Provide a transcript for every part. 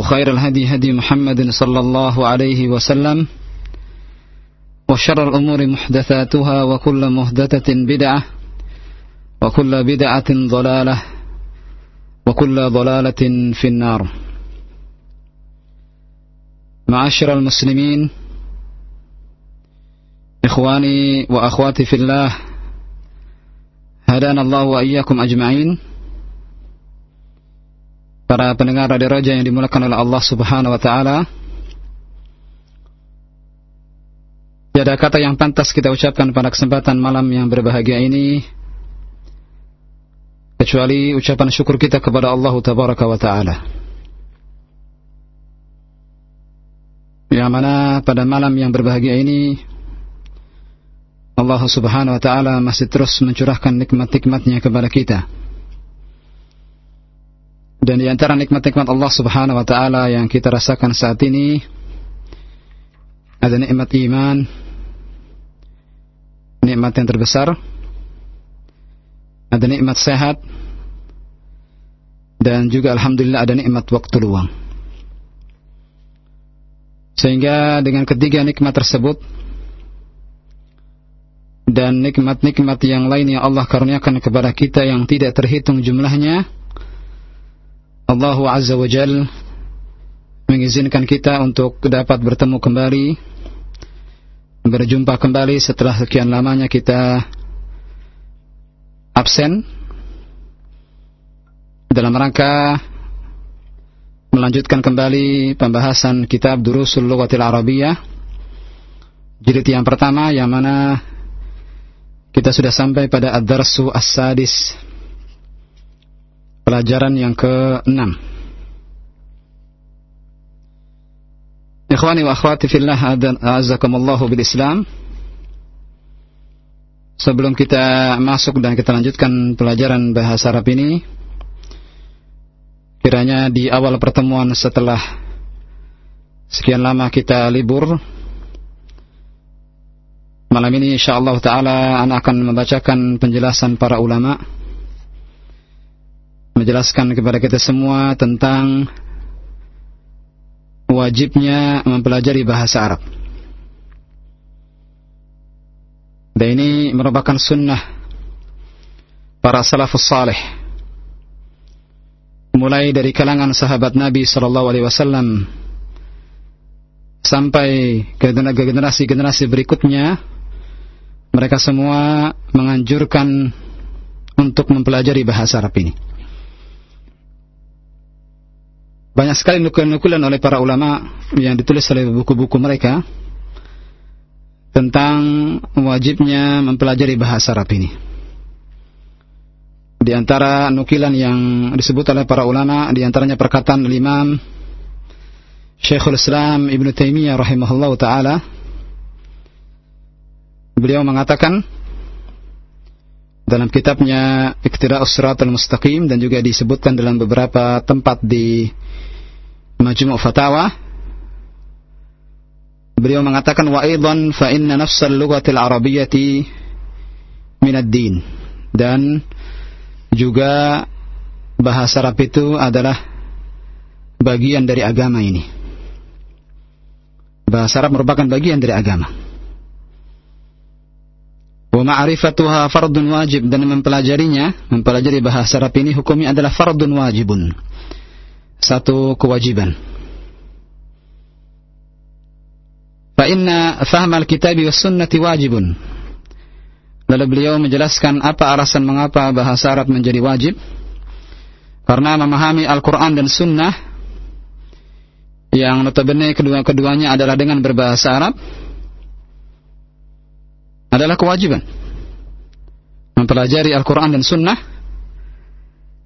وخير الهدي هدي محمد صلى الله عليه وسلم وشر الأمور محدثاتها وكل محدثة بدعة وكل بدعة ضلالة وكل ضلالة في النار. معاشر المسلمين إخواني وأخواتي في الله هدانا الله وإياكم أجمعين. Para pendengar Radio Raja yang dimulakan oleh Allah Subhanahu wa taala. Tiada kata yang pantas kita ucapkan pada kesempatan malam yang berbahagia ini kecuali ucapan syukur kita kepada Allah Tabaraka wa taala. Yang mana pada malam yang berbahagia ini Allah Subhanahu wa taala masih terus mencurahkan nikmat-nikmatnya kepada kita. Dan di antara nikmat-nikmat Allah Subhanahu wa taala yang kita rasakan saat ini ada nikmat iman, nikmat yang terbesar, ada nikmat sehat, dan juga alhamdulillah ada nikmat waktu luang. Sehingga dengan ketiga nikmat tersebut dan nikmat-nikmat yang lain yang Allah karuniakan kepada kita yang tidak terhitung jumlahnya, Allah Azza wa Jal mengizinkan kita untuk dapat bertemu kembali berjumpa kembali setelah sekian lamanya kita absen dalam rangka melanjutkan kembali pembahasan kitab Durusul Lughatil Arabiyah. Jilid yang pertama yang mana kita sudah sampai pada Ad-Darsu As-Sadis pelajaran yang ke-6 Ikhwani wa akhwati fillah azakumullahu bil Islam Sebelum kita masuk dan kita lanjutkan pelajaran bahasa Arab ini Kiranya di awal pertemuan setelah Sekian lama kita libur Malam ini insyaallah ta'ala Anak akan membacakan penjelasan para ulama Menjelaskan kepada kita semua tentang wajibnya mempelajari bahasa Arab. Dan ini merupakan sunnah para salafus salih. Mulai dari kalangan sahabat Nabi sallallahu alaihi wasallam sampai ke generasi-generasi berikutnya mereka semua menganjurkan untuk mempelajari bahasa Arab ini. Banyak sekali nukulan-nukulan oleh para ulama yang ditulis oleh buku-buku mereka tentang wajibnya mempelajari bahasa Arab ini. Di antara nukilan yang disebut oleh para ulama, di antaranya perkataan Imam Syekhul Islam Ibn Taimiyah rahimahullah taala beliau mengatakan dalam kitabnya Iqtira'us Siratal Mustaqim dan juga disebutkan dalam beberapa tempat di Majmu' Fatawa beliau mengatakan wa aidan fa inna nafsal lughatil arabiyyati min ad-din dan juga bahasa Arab itu adalah bagian dari agama ini. Bahasa Arab merupakan bagian dari agama. Wa ma'rifatuha fardun wajib dan mempelajarinya, mempelajari bahasa Arab ini hukumnya adalah fardun wajibun. Satu kewajiban. Fa inna fahma al-kitab was sunnati wajibun. Lalu beliau menjelaskan apa alasan mengapa bahasa Arab menjadi wajib. Karena memahami Al-Quran dan Sunnah yang notabene kedua-keduanya adalah dengan berbahasa Arab adalah kewajiban. Mempelajari Al-Quran dan Sunnah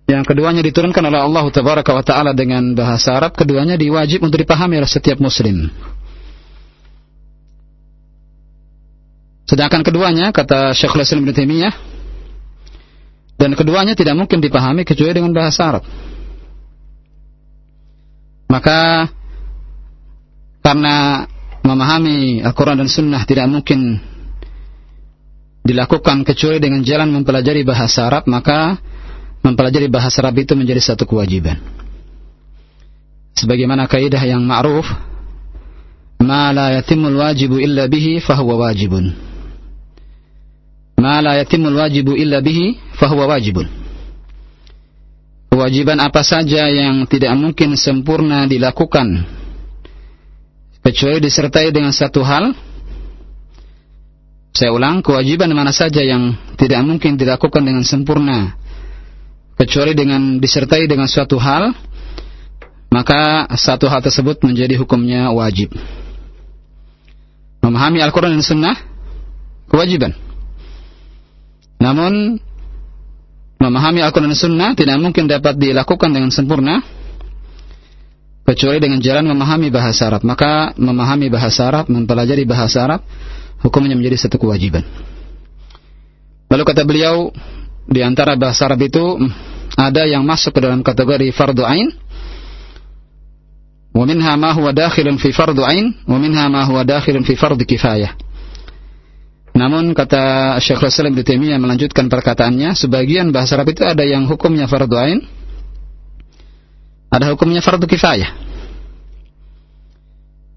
yang keduanya diturunkan oleh Allah Tabaraka wa Ta'ala dengan bahasa Arab, keduanya diwajib untuk dipahami oleh setiap muslim. Sedangkan keduanya, kata Syekhul Islam Ibn Taimiyah, dan keduanya tidak mungkin dipahami kecuali dengan bahasa Arab. Maka karena memahami Al-Quran dan Sunnah tidak mungkin dilakukan kecuali dengan jalan mempelajari bahasa Arab, maka mempelajari bahasa Arab itu menjadi satu kewajiban. Sebagaimana kaidah yang ma'ruf, ma la yatimul wajibu illa bihi fahuwa wajibun ma la yatimul wajibu illa bihi fahuwa wajibun. Kewajiban apa saja yang tidak mungkin sempurna dilakukan kecuali disertai dengan satu hal saya ulang, kewajiban mana saja yang tidak mungkin dilakukan dengan sempurna kecuali dengan disertai dengan suatu hal maka satu hal tersebut menjadi hukumnya wajib. Memahami Al-Quran dan Sunnah kewajiban. Namun memahami Al-Quran dan Sunnah tidak mungkin dapat dilakukan dengan sempurna kecuali dengan jalan memahami bahasa Arab. Maka memahami bahasa Arab, mempelajari bahasa Arab, hukumnya menjadi satu kewajiban. Lalu kata beliau, di antara bahasa Arab itu ada yang masuk ke dalam kategori fardu ain. Wa minha ma huwa dakhilun fi fardu ain, wa minha ma huwa dakhilun fi fardu kifayah. Namun kata Syekh Rasul Ibn Taimiyah melanjutkan perkataannya, sebagian bahasa Arab itu ada yang hukumnya fardu ain, ada hukumnya fardu kifayah.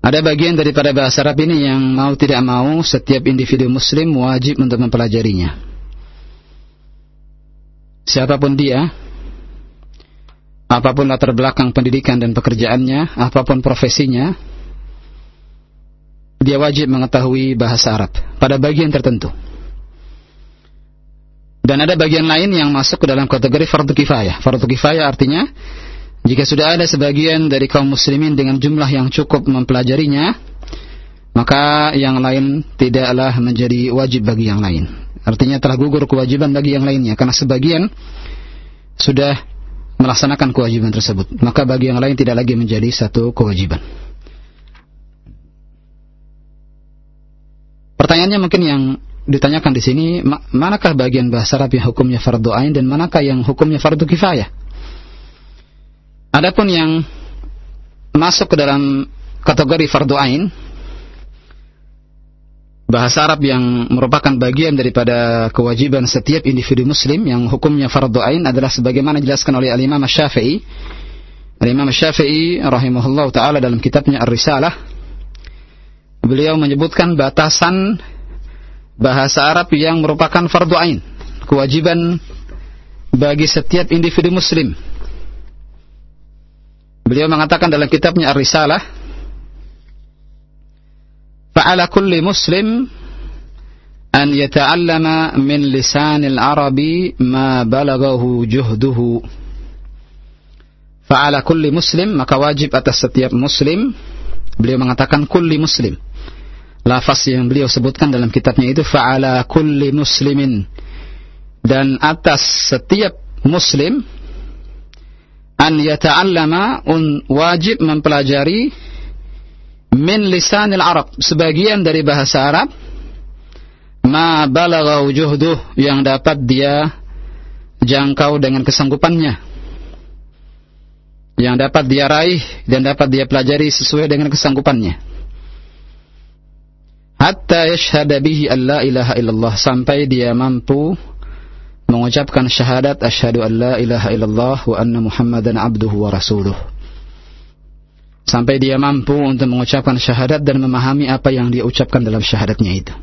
Ada bagian daripada bahasa Arab ini yang mau tidak mau setiap individu muslim wajib untuk mempelajarinya. Siapa pun dia, apa pun latar belakang pendidikan dan pekerjaannya, apa pun profesinya, dia wajib mengetahui bahasa Arab pada bagian tertentu. Dan ada bagian lain yang masuk ke dalam kategori fardu kifayah. Fardu kifayah artinya jika sudah ada sebagian dari kaum muslimin dengan jumlah yang cukup mempelajarinya, maka yang lain tidaklah menjadi wajib bagi yang lain. Artinya telah gugur kewajiban bagi yang lainnya karena sebagian sudah melaksanakan kewajiban tersebut. Maka bagi yang lain tidak lagi menjadi satu kewajiban. Pertanyaannya mungkin yang ditanyakan di sini, manakah bagian bahasa Arab yang hukumnya fardu ain dan manakah yang hukumnya fardu kifayah? Adapun yang masuk ke dalam kategori fardu ain, bahasa Arab yang merupakan bagian daripada kewajiban setiap individu muslim yang hukumnya fardu ain adalah sebagaimana dijelaskan oleh Al-Imam Syafi'i. Al-Imam Syafi'i rahimahullah taala dalam kitabnya Ar-Risalah beliau menyebutkan batasan bahasa Arab yang merupakan fardu ain, kewajiban bagi setiap individu muslim. Beliau mengatakan dalam kitabnya Ar-Risalah, "Fa'ala kulli muslim an yata'allama min lisan al-arabi ma balaghahu juhduhu." Fa'ala kulli muslim, maka wajib atas setiap muslim, beliau mengatakan kulli muslim, lafaz yang beliau sebutkan dalam kitabnya itu fa'ala kulli muslimin dan atas setiap muslim an yata'allama un wajib mempelajari min lisanil Arab sebagian dari bahasa Arab ma balagha wujuhduh yang dapat dia jangkau dengan kesanggupannya. Yang dapat dia raih dan dapat dia pelajari sesuai dengan kesanggupannya. Hatta yashhada bihi an la ilaha illallah sampai dia mampu mengucapkan syahadat asyhadu an la ilaha illallah wa anna muhammadan abduhu wa rasuluh sampai dia mampu untuk mengucapkan syahadat dan memahami apa yang dia ucapkan dalam syahadatnya itu.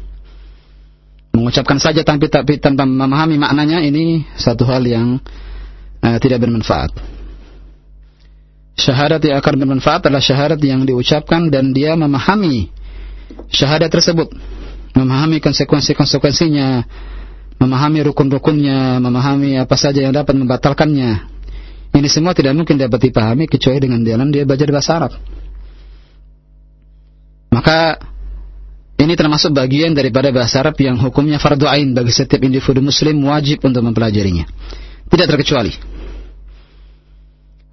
Mengucapkan saja tanpa, tanpa memahami maknanya ini satu hal yang uh, tidak bermanfaat. Syahadat yang akan bermanfaat adalah syahadat yang diucapkan dan dia memahami syahadat tersebut, memahami konsekuensi-konsekuensinya, memahami rukun-rukunnya, memahami apa saja yang dapat membatalkannya. Ini semua tidak mungkin dapat dipahami kecuali dengan jalan dia belajar bahasa Arab. Maka ini termasuk bagian daripada bahasa Arab yang hukumnya fardu ain bagi setiap individu muslim wajib untuk mempelajarinya. Tidak terkecuali.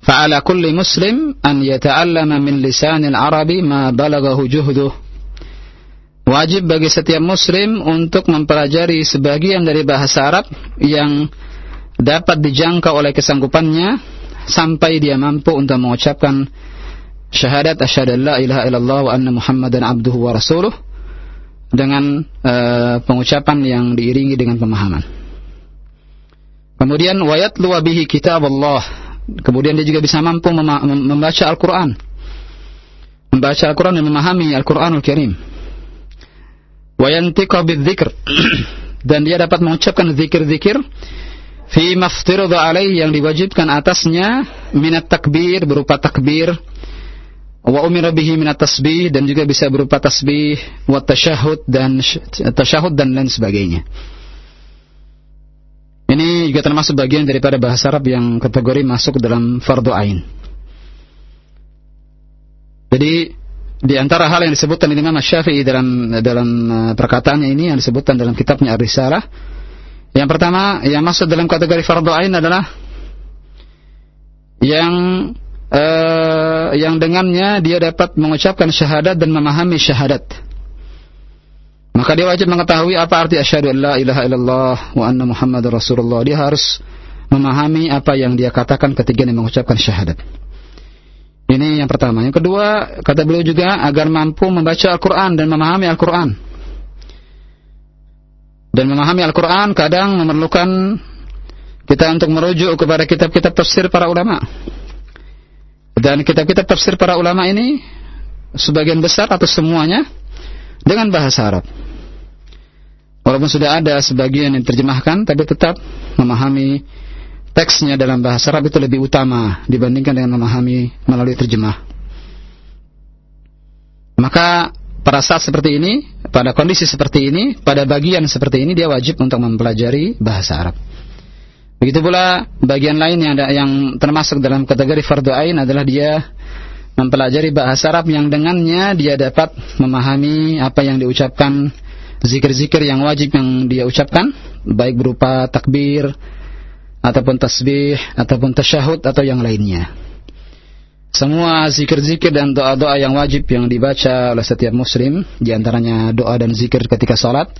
Fa'ala kulli muslim an yata'allama min lisanil arabi ma balagahu juhduh. Wajib bagi setiap muslim untuk mempelajari sebagian dari bahasa Arab yang dapat dijangkau oleh kesanggupannya sampai dia mampu untuk mengucapkan syahadat asyhadu la ilaha illallah wa anna muhammadan abduhu wa rasuluh dengan uh, pengucapan yang diiringi dengan pemahaman. Kemudian wayat bihi kitab Allah Kemudian dia juga bisa mampu membaca Al-Quran. Membaca Al-Quran dan memahami Al-Quranul Karim. Wayantiqa bidzikr. dan dia dapat mengucapkan zikir-zikir fi maftirudha alaih yang diwajibkan atasnya minat takbir berupa takbir wa umira bihi minat tasbih dan juga bisa berupa tasbih wa tasyahud dan tasyahud dan lain sebagainya. Ini juga termasuk bagian daripada bahasa Arab yang kategori masuk dalam fardu ain. Jadi di antara hal yang disebutkan Imam Syafi'i dalam dalam uh, perkataannya ini yang disebutkan dalam kitabnya Ar-Risalah, yang pertama yang masuk dalam kategori fardu ain adalah yang uh, yang dengannya dia dapat mengucapkan syahadat dan memahami syahadat. Maka dia wajib mengetahui apa arti asyhadu an la ilaha illallah wa anna muhammadar rasulullah. Dia harus memahami apa yang dia katakan ketika dia mengucapkan syahadat. Ini yang pertama. Yang kedua, kata beliau juga agar mampu membaca Al-Quran dan memahami Al-Quran. Dan memahami Al-Quran kadang memerlukan kita untuk merujuk kepada kitab-kitab tafsir para ulama. Dan kitab-kitab tafsir para ulama ini sebagian besar atau semuanya dengan bahasa Arab. Walaupun sudah ada sebagian yang terjemahkan, tapi tetap memahami teksnya dalam bahasa Arab itu lebih utama dibandingkan dengan memahami melalui terjemah. Maka pada saat seperti ini, pada kondisi seperti ini, pada bagian seperti ini dia wajib untuk mempelajari bahasa Arab. Begitu pula bagian lain yang ada, yang termasuk dalam kategori fardu ain adalah dia mempelajari bahasa Arab yang dengannya dia dapat memahami apa yang diucapkan zikir-zikir yang wajib yang dia ucapkan baik berupa takbir ataupun tasbih ataupun tasyahud atau yang lainnya. Semua zikir-zikir dan doa-doa yang wajib yang dibaca oleh setiap muslim, di antaranya doa dan zikir ketika sholat,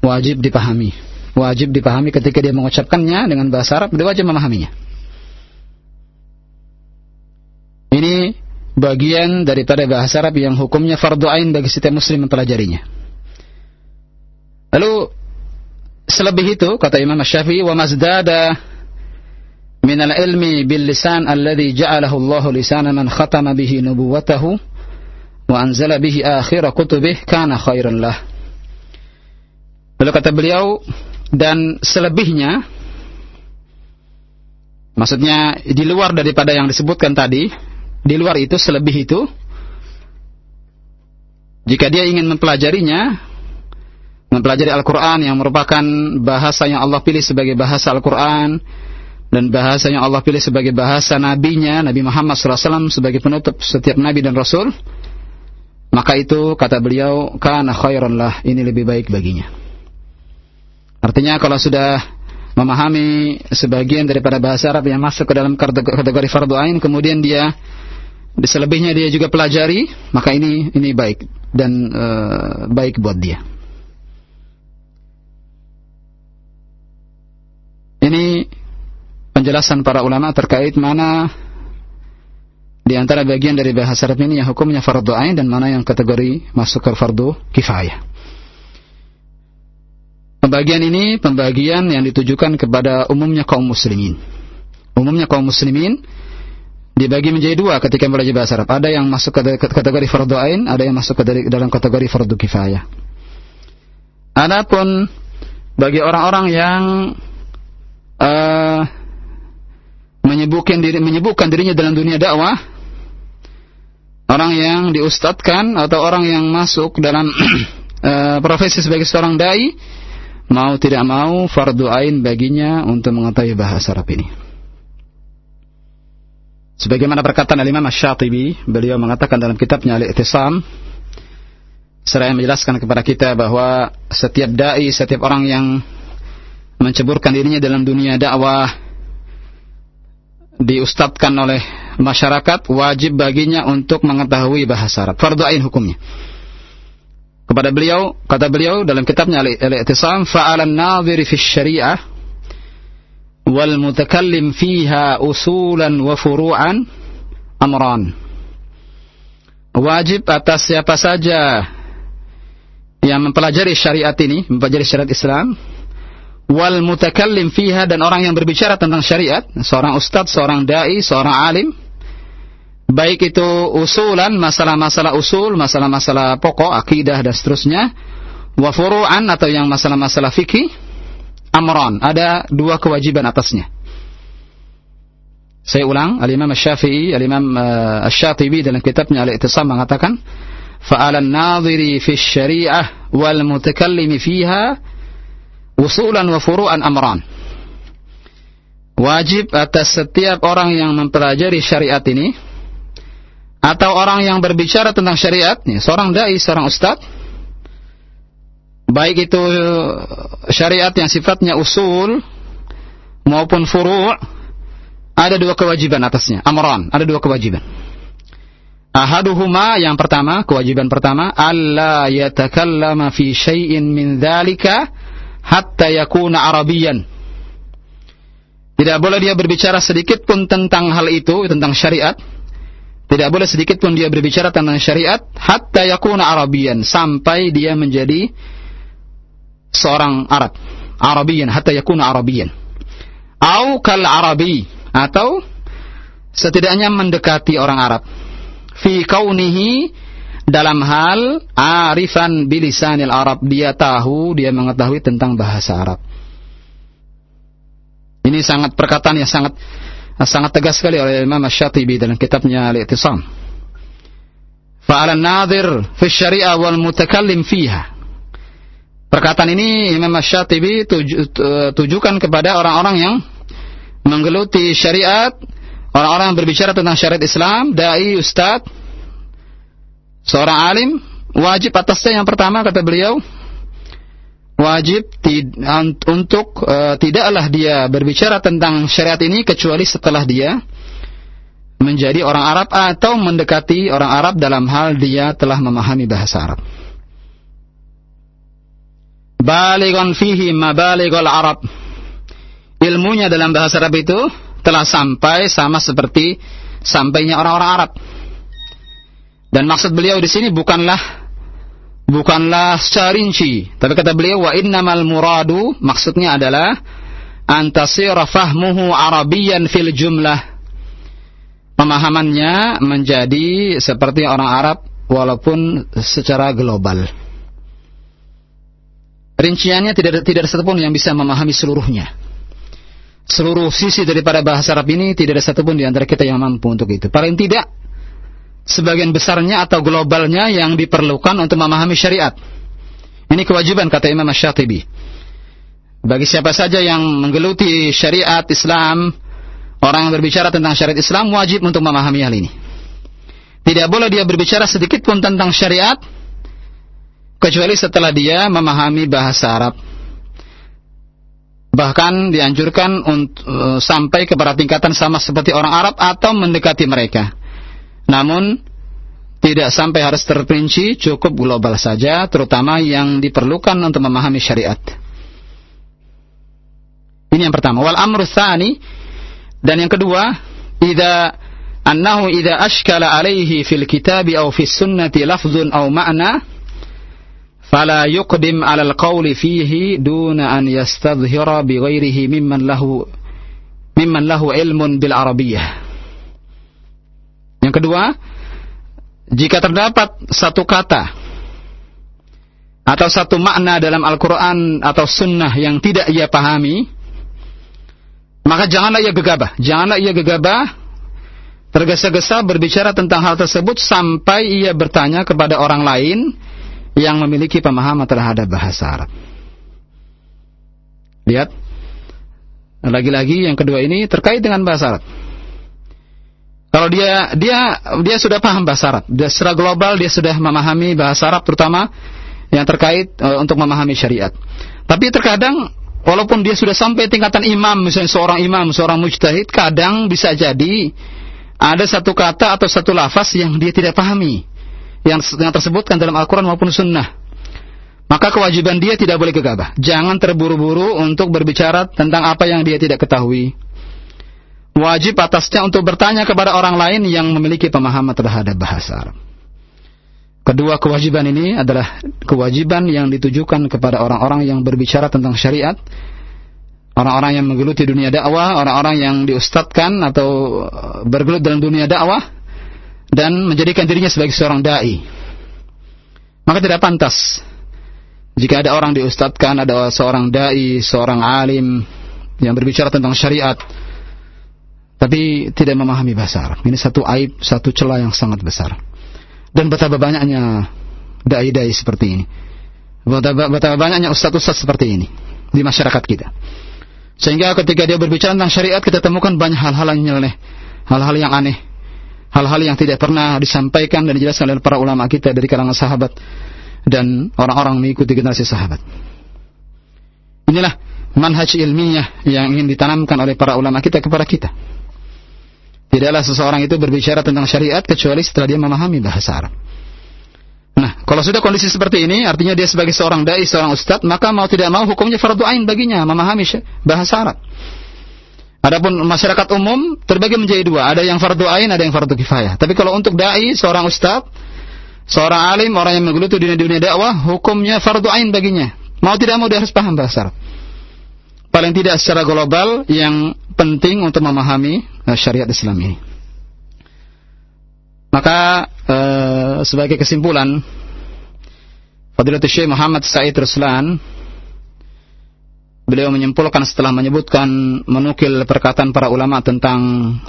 wajib dipahami. Wajib dipahami ketika dia mengucapkannya dengan bahasa Arab, dia wajib memahaminya. Ini bagian daripada bahasa Arab yang hukumnya fardu ain bagi setiap muslim mempelajarinya. Lalu selebih itu kata Imam Syafi'i wa mazdada bil lisan alladhi ja'alahu Allah lisana man khatama bihi nubuwatahu wa anzala bihi akhir kutubih kana khairan lah. Lalu kata beliau dan selebihnya maksudnya di luar daripada yang disebutkan tadi di luar itu, selebih itu, jika dia ingin mempelajarinya, mempelajari Al-Quran yang merupakan bahasa yang Allah pilih sebagai bahasa Al-Quran, dan bahasa yang Allah pilih sebagai bahasa nabinya, Nabi Muhammad SAW sebagai penutup setiap nabi dan rasul, maka itu kata beliau, kana khairan lah, ini lebih baik baginya. Artinya kalau sudah memahami sebagian daripada bahasa Arab yang masuk ke dalam kategori fardu ain, kemudian dia selebihnya dia juga pelajari, maka ini ini baik dan uh, baik buat dia. Ini penjelasan para ulama terkait mana di antara bagian dari bahasa Arab ini yang hukumnya fardu ain dan mana yang kategori masuk ke fardu kifayah. Pembagian ini pembagian yang ditujukan kepada umumnya kaum muslimin. Umumnya kaum muslimin dibagi menjadi dua ketika belajar bahasa Arab. Ada yang masuk ke kategori fardu ain, ada yang masuk ke dalam kategori fardu kifayah. Adapun bagi orang-orang yang uh, menyebutkan diri menyebutkan dirinya dalam dunia dakwah, orang yang diustadkan atau orang yang masuk dalam uh, profesi sebagai seorang dai, mau tidak mau fardu ain baginya untuk mengetahui bahasa Arab ini. Sebagaimana perkataan Imam Asy-Syatibi, beliau mengatakan dalam kitabnya Al-I'tisam seraya menjelaskan kepada kita bahwa setiap dai, setiap orang yang menceburkan dirinya dalam dunia dakwah diustadkan oleh masyarakat wajib baginya untuk mengetahui bahasa Arab. Fardu ain hukumnya kepada beliau kata beliau dalam kitabnya Al-I'tisam fa'alan nadhiri fi syariah wal mutakallim fiha usulan wa furu'an amran wajib atas siapa saja yang mempelajari syariat ini mempelajari syariat Islam wal mutakallim fiha dan orang yang berbicara tentang syariat, seorang ustadz, seorang dai, seorang alim, baik itu usulan, masalah-masalah usul, masalah-masalah pokok, akidah dan seterusnya, wa furu'an atau yang masalah-masalah fikih, amron, ada dua kewajiban atasnya. Saya ulang, Al-Imam Syafi'i, Al-Imam eh, uh, Syatibi dalam kitabnya Al-Iqtisam mengatakan, fa'alan nadhiri fi syariah wal mutakallimi fiha usulan wa furu'an amran. Wajib atas setiap orang yang mempelajari syariat ini, atau orang yang berbicara tentang syariat, ya, seorang dai, seorang ustadz, baik itu syariat yang sifatnya usul maupun furu' ada dua kewajiban atasnya, amran, ada dua kewajiban. Ahaduhuma yang pertama, kewajiban pertama, alla yatakallama fi syai'in min dzalika hatta yakuna arabiyan. Tidak boleh dia berbicara sedikit pun tentang hal itu, tentang syariat, tidak boleh sedikit pun dia berbicara tentang syariat hatta yakuna Arabian sampai dia menjadi seorang Arab. Arabian hatta yakuna Arabian. Au kal Arabi atau setidaknya mendekati orang Arab. Fi kaunihi dalam hal arifan bilisanil Arab dia tahu dia mengetahui tentang bahasa Arab. Ini sangat perkataan yang sangat sangat tegas sekali oleh Imam Asy-Syatibi dalam kitabnya Al-I'tisam. Fa'ala nadhir fi syariah wal mutakallim fiha. Perkataan ini Imam Asy-Syatibi tuju, tujukan kepada orang-orang yang menggeluti syariat, orang-orang yang berbicara tentang syariat Islam, dai, ustaz, seorang alim, wajib atasnya yang pertama kata beliau wajib untuk uh, tidaklah dia berbicara tentang syariat ini kecuali setelah dia menjadi orang Arab atau mendekati orang Arab dalam hal dia telah memahami bahasa Arab. Baligon fihi mabaligul Arab. Ilmunya dalam bahasa Arab itu telah sampai sama seperti sampainya orang-orang Arab. Dan maksud beliau di sini bukanlah bukanlah secara rinci. Tapi kata beliau wa innamal muradu maksudnya adalah antasira fahmuhu arabiyan fil jumlah. Pemahamannya menjadi seperti orang Arab walaupun secara global. Rinciannya tidak tidak ada satupun yang bisa memahami seluruhnya. Seluruh sisi daripada bahasa Arab ini tidak ada satupun di antara kita yang mampu untuk itu. Paling tidak sebagian besarnya atau globalnya yang diperlukan untuk memahami syariat. Ini kewajiban kata Imam Ash-Shatibi. Bagi siapa saja yang menggeluti syariat Islam, orang yang berbicara tentang syariat Islam wajib untuk memahami hal ini. Tidak boleh dia berbicara sedikit pun tentang syariat kecuali setelah dia memahami bahasa Arab. Bahkan dianjurkan untuk uh, sampai kepada tingkatan sama seperti orang Arab atau mendekati mereka. Namun, tidak sampai harus terperinci, cukup global saja, terutama yang diperlukan untuk memahami syariat. Ini yang pertama. Wal amru tsani dan yang kedua, idza annahu idza ashkala alaihi fil kitabi aw fis sunnati lafzun aw ma'na fala yuqdim 'ala al-qawli fihi duna an yastadhhira bi ghairihi mimman lahu mimman lahu ilmun bil arabiyyah yang kedua jika terdapat satu kata atau satu makna dalam Al-Quran atau Sunnah yang tidak ia pahami, maka janganlah ia gegabah. Janganlah ia gegabah, tergesa-gesa berbicara tentang hal tersebut sampai ia bertanya kepada orang lain yang memiliki pemahaman terhadap bahasa Arab. Lihat, lagi-lagi yang kedua ini terkait dengan bahasa Arab. Kalau dia dia dia sudah paham bahasa Arab, dia secara global dia sudah memahami bahasa Arab terutama yang terkait uh, untuk memahami syariat. Tapi terkadang walaupun dia sudah sampai tingkatan imam, misalnya seorang imam, seorang mujtahid, kadang bisa jadi ada satu kata atau satu lafaz yang dia tidak pahami yang yang tersebutkan dalam Al-Qur'an maupun sunnah. Maka kewajiban dia tidak boleh gegabah. Jangan terburu-buru untuk berbicara tentang apa yang dia tidak ketahui wajib atasnya untuk bertanya kepada orang lain yang memiliki pemahaman terhadap bahasa Arab. Kedua kewajiban ini adalah kewajiban yang ditujukan kepada orang-orang yang berbicara tentang syariat, orang-orang yang menggeluti dunia dakwah, orang-orang yang diustadkan atau eh, bergelut dalam dunia dakwah dan menjadikan dirinya sebagai seorang dai. Maka tidak pantas jika ada orang diustadkan, ada seorang dai, seorang alim yang berbicara tentang syariat, tapi tidak memahami bahasa Arab. Ini satu aib, satu celah yang sangat besar. Dan betapa banyaknya dai-dai seperti ini. Betapa, betapa banyaknya ustaz-ustaz seperti ini di masyarakat kita. Sehingga ketika dia berbicara tentang syariat kita temukan banyak hal-hal yang nyeleneh, hal-hal yang aneh, hal-hal yang tidak pernah disampaikan dan dijelaskan oleh para ulama kita dari kalangan sahabat dan orang-orang mengikuti generasi sahabat. Inilah manhaj ilmiah yang ingin ditanamkan oleh para ulama kita kepada kita. Tidaklah seseorang itu berbicara tentang syariat kecuali setelah dia memahami bahasa Arab. Nah, kalau sudah kondisi seperti ini, artinya dia sebagai seorang dai, seorang ustadz, maka mau tidak mau hukumnya fardu ain baginya memahami bahasa Arab. Adapun masyarakat umum terbagi menjadi dua, ada yang fardu ain, ada yang fardu kifayah. Tapi kalau untuk dai, seorang ustadz, seorang alim, orang yang menggeluti dunia dunia dakwah, hukumnya fardu ain baginya. Mau tidak mau dia harus paham bahasa Arab paling tidak secara global yang penting untuk memahami uh, syariat Islam ini. Maka uh, sebagai kesimpulan Fadilatul Syekh Muhammad Said Ruslan beliau menyimpulkan setelah menyebutkan menukil perkataan para ulama tentang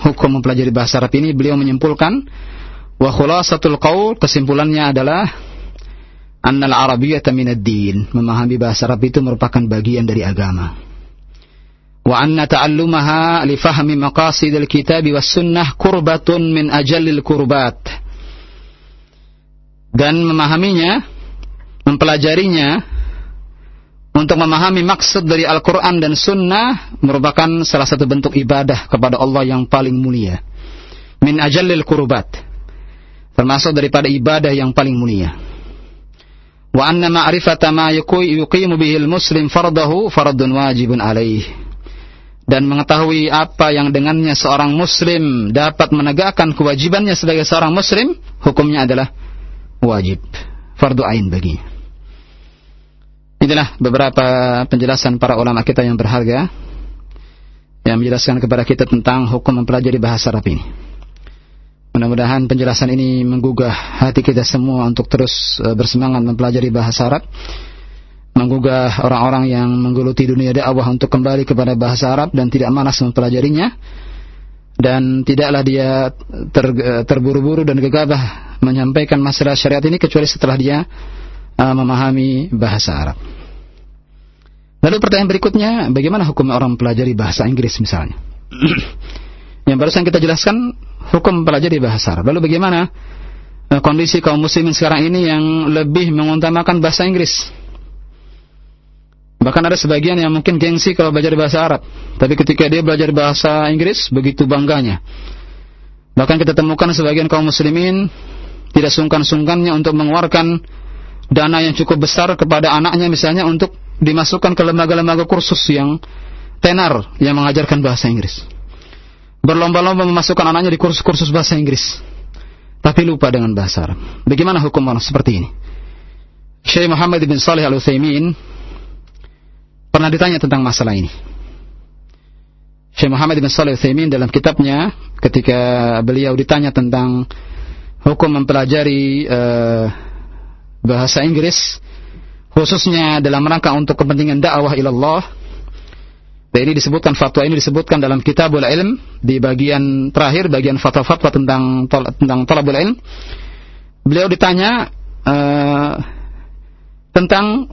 hukum mempelajari bahasa Arab ini beliau menyimpulkan wa khulasatul qaul kesimpulannya adalah annal arabiyyata minad din memahami bahasa Arab itu merupakan bagian dari agama li fahmi maqasidil kitab was sunnah kurbatun min ajallil kurbat dan memahaminya mempelajarinya untuk memahami maksud dari Al-Quran dan Sunnah merupakan salah satu bentuk ibadah kepada Allah yang paling mulia. Min ajallil kurbat. Termasuk daripada ibadah yang paling mulia. Wa anna ma'rifata ma yuqimu bihil muslim fardahu fardun wajibun alaih dan mengetahui apa yang dengannya seorang muslim dapat menegakkan kewajibannya sebagai seorang muslim, hukumnya adalah wajib, fardu ain baginya. Inilah beberapa penjelasan para ulama kita yang berharga yang menjelaskan kepada kita tentang hukum mempelajari bahasa Arab ini. Mudah-mudahan penjelasan ini menggugah hati kita semua untuk terus eh, bersemangat mempelajari bahasa Arab menggugah orang-orang yang menggeluti dunia dakwah untuk kembali kepada bahasa Arab dan tidak malas mempelajarinya dan tidaklah dia ter, terburu-buru dan gegabah menyampaikan masalah syariat ini kecuali setelah dia uh, memahami bahasa Arab. Lalu pertanyaan berikutnya, bagaimana hukum orang mempelajari bahasa Inggris misalnya? yang barusan kita jelaskan hukum mempelajari bahasa Arab. Lalu bagaimana uh, kondisi kaum muslimin sekarang ini yang lebih mengutamakan bahasa Inggris? Bahkan ada sebagian yang mungkin gengsi kalau belajar bahasa Arab. Tapi ketika dia belajar bahasa Inggris, begitu bangganya. Bahkan kita temukan sebagian kaum muslimin tidak sungkan-sungkannya untuk mengeluarkan dana yang cukup besar kepada anaknya misalnya untuk dimasukkan ke lembaga-lembaga kursus yang tenar yang mengajarkan bahasa Inggris. Berlomba-lomba memasukkan anaknya di kursus-kursus bahasa Inggris. Tapi lupa dengan bahasa Arab. Bagaimana hukum orang seperti ini? Syekh Muhammad bin Salih Al-Utsaimin pernah ditanya tentang masalah ini. Syekh Muhammad bin Salih Al-Utsaimin dalam kitabnya ketika beliau ditanya tentang hukum mempelajari uh, bahasa Inggris khususnya dalam rangka untuk kepentingan dakwah ilallah dan ini disebutkan fatwa ini disebutkan dalam Kitabul Ilm di bagian terakhir bagian fatwa-fatwa tentang tentang talabul ilm beliau ditanya uh, tentang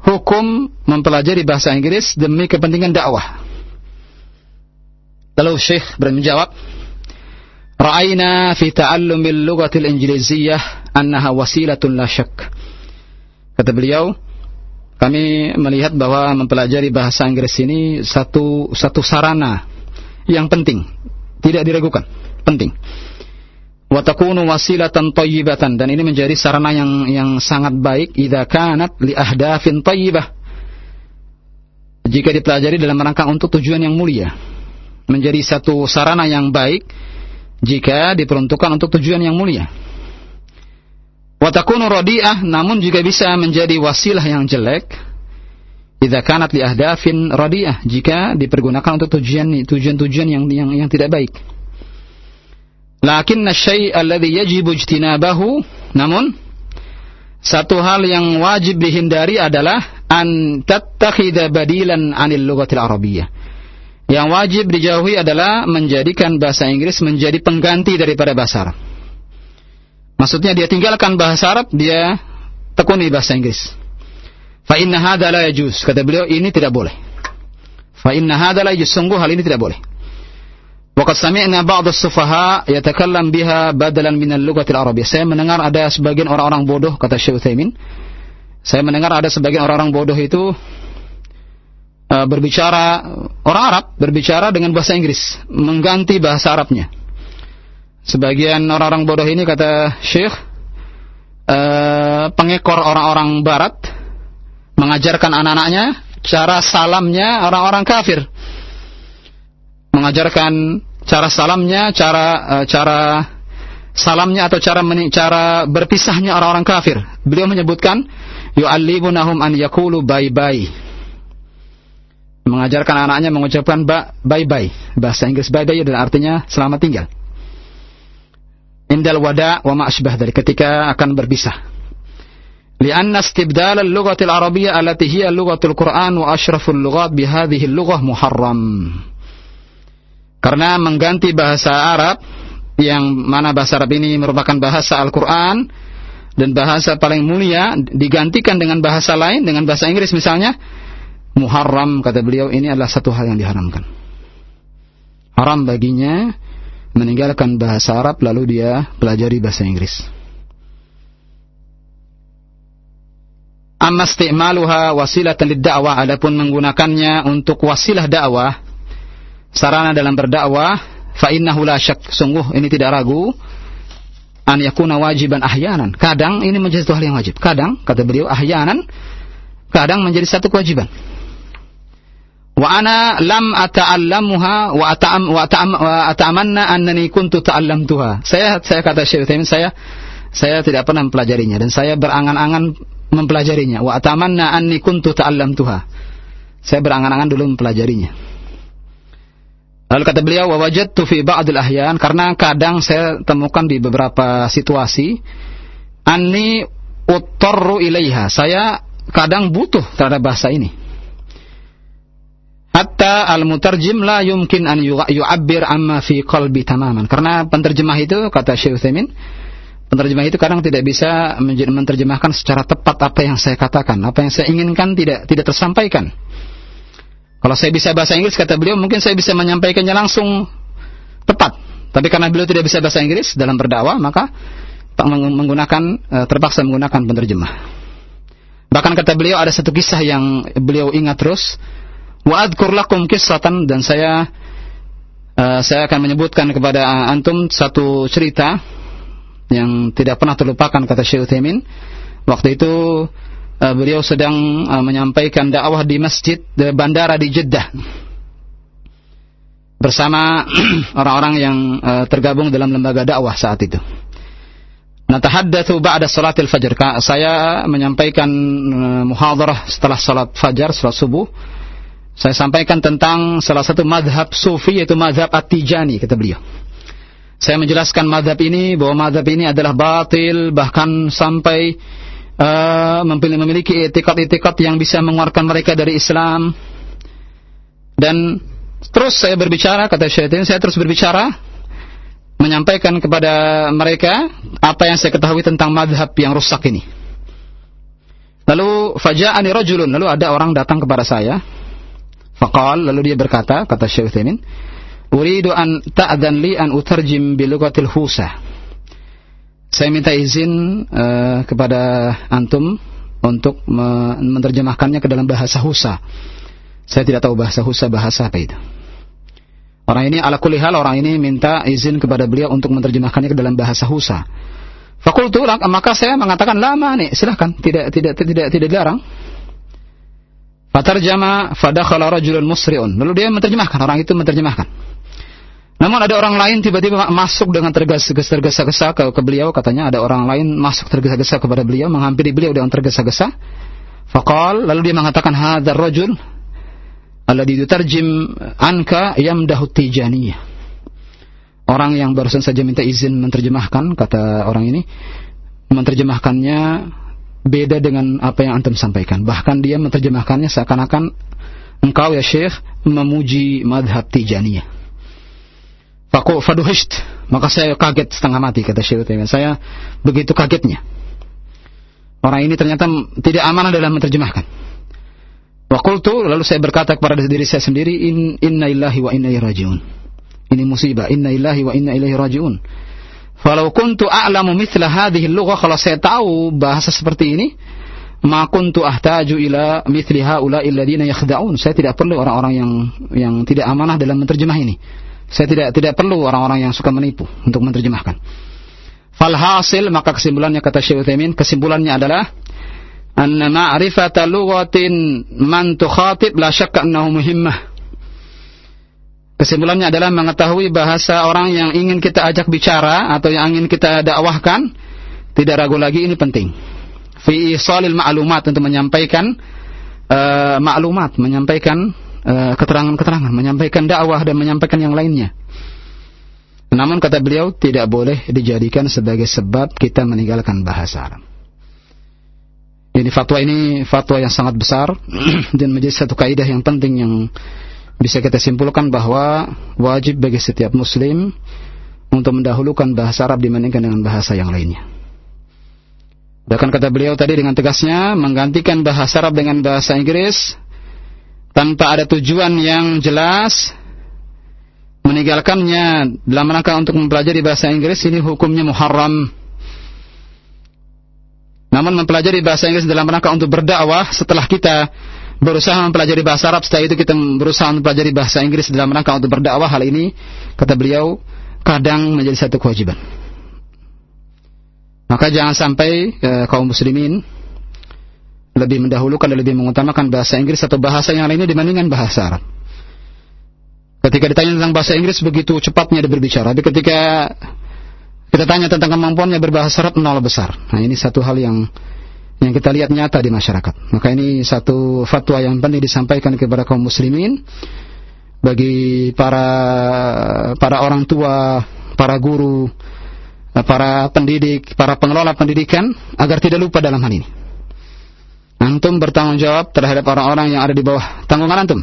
hukum mempelajari bahasa Inggris demi kepentingan dakwah. Lalu Syekh menjawab, "Ra'ayna fi ta'allumil lughatil injiliziyah annaha wasilatun la syak." Kata beliau, kami melihat bahwa mempelajari bahasa Inggris ini satu satu sarana yang penting, tidak diragukan, penting wa takunu wasilatan thayyibatan dan ini menjadi sarana yang yang sangat baik. idza kanat li ahdafin thayyibah jika dipelajari dalam rangka untuk tujuan yang mulia. Menjadi satu sarana yang baik jika diperuntukkan untuk tujuan yang mulia. wa takunu radiah namun juga bisa menjadi wasilah yang jelek. idza kanat li ahdafin radiah jika dipergunakan untuk tujuan tujuan-tujuan yang yang yang tidak baik Lakin syai' alladhi yajibu ijtinabahu namun satu hal yang wajib dihindari adalah an tattakhidha badilan anil lughatil arabiyyah. Yang wajib dijauhi adalah menjadikan bahasa Inggris menjadi pengganti daripada bahasa Arab. Maksudnya dia tinggalkan bahasa Arab, dia tekuni bahasa Inggris. Fa inna hadza la yajuz. Kata beliau ini tidak boleh. Fa inna hadza la yajuz. Sungguh hal ini tidak boleh. Waqad sami'na ba'd as-sufaha yatakallam biha badalan min al-lughatil arabiyyah. Saya mendengar ada sebagian orang-orang bodoh kata Syekh Utsaimin. Saya mendengar ada sebagian orang-orang bodoh itu uh, berbicara orang Arab berbicara dengan bahasa Inggris, mengganti bahasa Arabnya. Sebagian orang-orang bodoh ini kata Syekh uh, pengekor orang-orang barat mengajarkan anak-anaknya cara salamnya orang-orang kafir mengajarkan cara salamnya, cara uh, cara salamnya atau cara cara berpisahnya orang-orang kafir. Beliau menyebutkan yu'allibunahum an yaqulu bye bye. Mengajarkan anaknya mengucapkan bye bye. Bahasa Inggris bye bye dan artinya selamat tinggal. Indal wada wa ma dari ketika akan berpisah. Istibdal al-lughati al-arabiyyah allati hiya lughatul Qur'an wa ashraful lughat bihadhihi al-lughah muharram. Karena mengganti bahasa Arab yang mana bahasa Arab ini merupakan bahasa Al-Quran dan bahasa paling mulia digantikan dengan bahasa lain dengan bahasa Inggris misalnya muharram kata beliau ini adalah satu hal yang diharamkan. Haram baginya meninggalkan bahasa Arab lalu dia pelajari bahasa Inggris. Amma isti'maluha wasilatan lid-da'wah adapun menggunakannya untuk wasilah dakwah sarana dalam berdakwah fa innahu la syak. Sungguh ini tidak ragu an yakuna wajiban ahyanan. Kadang ini menjadi satu hal yang wajib. Kadang kata beliau ahyanan kadang menjadi satu kewajiban. Wa ana lam ata'allamuha wa ata'am wa ata'am wa ata'amanna annani kuntu ta'allamtuha. Saya saya kata Syekh Utsaimin saya saya tidak pernah mempelajarinya dan saya berangan-angan mempelajarinya. Wa ata'amanna anni kuntu ta'allamtuha. Saya berangan-angan dulu mempelajarinya Lalu kata beliau, wajadtu fi ba'dil ahyan karena kadang saya temukan di beberapa situasi anni uttarru ilaiha. Saya kadang butuh terhadap bahasa ini. Hatta al-mutarjim la yumkin an yu'abbir amma fi qalbi tamaman. Karena penterjemah itu kata Syekh Utsaimin, penterjemah itu kadang tidak bisa menerjemahkan secara tepat apa yang saya katakan, apa yang saya inginkan tidak tidak tersampaikan. Kalau saya bisa bahasa Inggris, kata beliau, mungkin saya bisa menyampaikannya langsung tepat. Tapi karena beliau tidak bisa bahasa Inggris dalam berdakwah, maka menggunakan eh, terpaksa menggunakan penerjemah. Bahkan kata beliau ada satu kisah yang beliau ingat terus. Wa adkur lakum kisatan dan saya uh, saya akan menyebutkan kepada antum satu cerita yang tidak pernah terlupakan kata Syekh Utsaimin. Waktu itu uh, beliau sedang uh, menyampaikan dakwah di masjid di bandara di Jeddah bersama orang-orang yang tergabung dalam lembaga dakwah saat itu. natahaddatsu ba'da salatil fajr. Saya menyampaikan uh, muhadarah setelah salat fajar, salat subuh. Saya sampaikan tentang salah satu madhab sufi yaitu madhab at-tijani kata beliau. Saya menjelaskan madhab ini bahwa madhab ini adalah batil bahkan sampai uh, memiliki etikat-etikat yang bisa mengeluarkan mereka dari Islam. Dan terus saya berbicara kata syaitan, saya terus berbicara menyampaikan kepada mereka apa yang saya ketahui tentang madhab yang rusak ini. Lalu faja'ani rajulun, lalu ada orang datang kepada saya. Faqal, lalu dia berkata, kata Utsaimin, "Uridu an ta'dan li an utarjim bi lughatil Husa." Saya minta izin uh, kepada antum untuk menerjemahkannya ke dalam bahasa Husa. Saya tidak tahu bahasa Husa bahasa apa itu. Orang ini ala kulli hal orang ini minta izin kepada beliau untuk menerjemahkannya ke dalam bahasa Husa. Fakultu maka saya mengatakan lama nih, silahkan, tidak tidak tidak tidak dilarang. Fatarjama fadakhala rajulun musri'un. Lalu dia menerjemahkan, orang itu menerjemahkan. Namun ada orang lain tiba-tiba masuk dengan tergesa-gesa ke, ke beliau, katanya ada orang lain masuk tergesa-gesa kepada beliau, menghampiri beliau dengan tergesa-gesa. Faqal, lalu dia mengatakan hadzal rajul alladhi yutarjim anka yamdahu tijaniyah. Orang yang barusan saja minta izin menerjemahkan kata orang ini menerjemahkannya beda dengan apa yang antum sampaikan. Bahkan dia menerjemahkannya seakan-akan engkau ya Syekh memuji madhab Tijaniyah. Faku faduhisht. Maka saya kaget setengah mati kata Syekh Utsaimin. Saya begitu kagetnya. Orang ini ternyata tidak amanah dalam menerjemahkan. Wakultu lalu saya berkata kepada diri saya sendiri in, inna illahi wa inna ilaihi rajiun. Ini musibah inna illahi wa inna ilaihi rajiun. Falau kuntu a'lamu mithla hadhihi lughah kalau saya tahu bahasa seperti ini ma kuntu ahtaju ila mithli haula'i alladziina yakhda'un. Saya tidak perlu orang-orang yang yang tidak amanah dalam menerjemah ini. Saya tidak tidak perlu orang-orang yang suka menipu untuk menerjemahkan. Falhasil maka kesimpulannya kata Syekh Utsaimin kesimpulannya adalah anna ma'rifata lughatin man tukhatib la syakka annahu muhimmah. Kesimpulannya adalah mengetahui bahasa orang yang ingin kita ajak bicara atau yang ingin kita dakwahkan tidak ragu lagi ini penting. Fi isalil ma'lumat untuk menyampaikan uh, maklumat, menyampaikan keterangan-keterangan, menyampaikan dakwah dan menyampaikan yang lainnya. Namun kata beliau tidak boleh dijadikan sebagai sebab kita meninggalkan bahasa Arab. Ini fatwa ini fatwa yang sangat besar dan menjadi satu kaidah yang penting yang bisa kita simpulkan bahwa wajib bagi setiap muslim untuk mendahulukan bahasa Arab dibandingkan dengan bahasa yang lainnya. Bahkan kata beliau tadi dengan tegasnya menggantikan bahasa Arab dengan bahasa Inggris tanpa ada tujuan yang jelas meninggalkannya dalam rangka untuk mempelajari bahasa Inggris ini hukumnya muharram namun mempelajari bahasa Inggris dalam rangka untuk berdakwah setelah kita berusaha mempelajari bahasa Arab, setelah itu kita berusaha mempelajari bahasa Inggris dalam rangka untuk berdakwah, hal ini kata beliau kadang menjadi satu kewajiban. Maka jangan sampai eh, kaum muslimin lebih mendahulukan dan lebih mengutamakan bahasa Inggris atau bahasa yang lainnya dibandingkan bahasa Arab. Ketika ditanya tentang bahasa Inggris begitu cepatnya dia berbicara, tapi ketika kita tanya tentang kemampuannya berbahasa Arab nol besar. Nah ini satu hal yang yang kita lihat nyata di masyarakat. Maka ini satu fatwa yang penting disampaikan kepada kaum muslimin bagi para para orang tua, para guru, para pendidik, para pengelola pendidikan agar tidak lupa dalam hal ini. Antum bertanggung jawab terhadap orang-orang yang ada di bawah tanggungan antum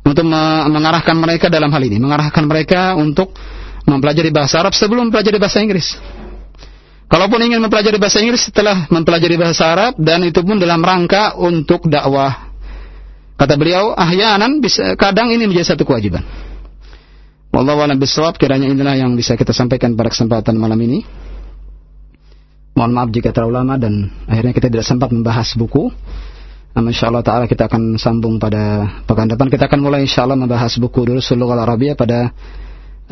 untuk mengarahkan mereka dalam hal ini, mengarahkan mereka untuk mempelajari bahasa Arab sebelum mempelajari bahasa Inggris. Kalaupun ingin mempelajari bahasa Inggris setelah mempelajari bahasa Arab dan itu pun dalam rangka untuk dakwah. Kata beliau, ahyanan bisa kadang ini menjadi satu kewajiban. Wallahu a'lam bishawab, kiranya inilah yang bisa kita sampaikan pada kesempatan malam ini. Mohon maaf jika terlalu lama dan akhirnya kita tidak sempat membahas buku. Namun insyaAllah ta'ala kita akan sambung pada pekan depan. Kita akan mulai insyaAllah membahas buku dulu Suluh al-Arabiyah pada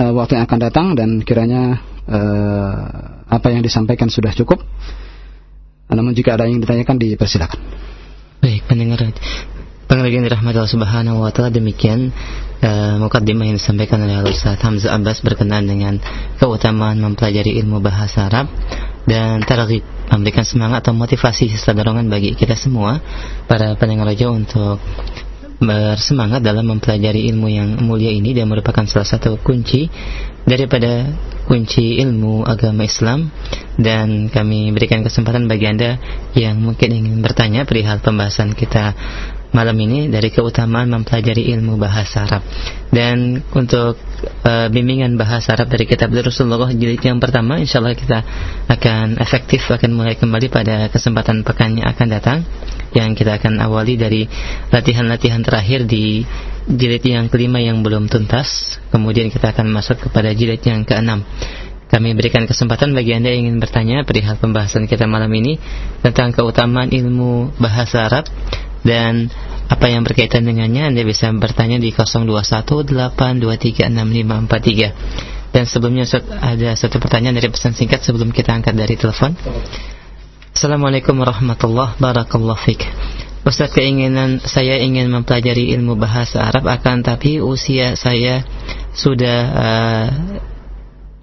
uh, waktu yang akan datang dan kiranya uh, apa yang disampaikan sudah cukup. Namun jika ada yang ditanyakan dipersilakan. Baik, pendengar yang dirahmati Allah Subhanahu wa taala demikian uh, mukadimah yang disampaikan oleh Ustaz Hamzah Abbas berkenaan dengan keutamaan mempelajari ilmu bahasa Arab. Dan targhib memberikan semangat atau motivasi serta dorongan bagi kita semua para pendengar raja untuk bersemangat dalam mempelajari ilmu yang mulia ini dan merupakan salah satu kunci daripada kunci ilmu agama Islam dan kami berikan kesempatan bagi Anda yang mungkin ingin bertanya perihal pembahasan kita malam ini dari keutamaan mempelajari ilmu bahasa Arab. Dan untuk uh, bimbingan bahasa Arab dari kitab Rasulullah jilid yang pertama insyaallah kita akan efektif akan mulai kembali pada kesempatan pekan yang akan datang yang kita akan awali dari latihan-latihan terakhir di jilid yang kelima yang belum tuntas. Kemudian kita akan masuk kepada jilid yang keenam. Kami berikan kesempatan bagi Anda yang ingin bertanya perihal pembahasan kita malam ini tentang keutamaan ilmu bahasa Arab dan apa yang berkaitan dengannya Anda bisa bertanya di 0218236543 dan sebelumnya ada satu pertanyaan dari pesan singkat sebelum kita angkat dari telepon. Assalamualaikum warahmatullahi wabarakatuh. Ustaz keinginan saya ingin mempelajari ilmu bahasa Arab akan tapi usia saya sudah uh,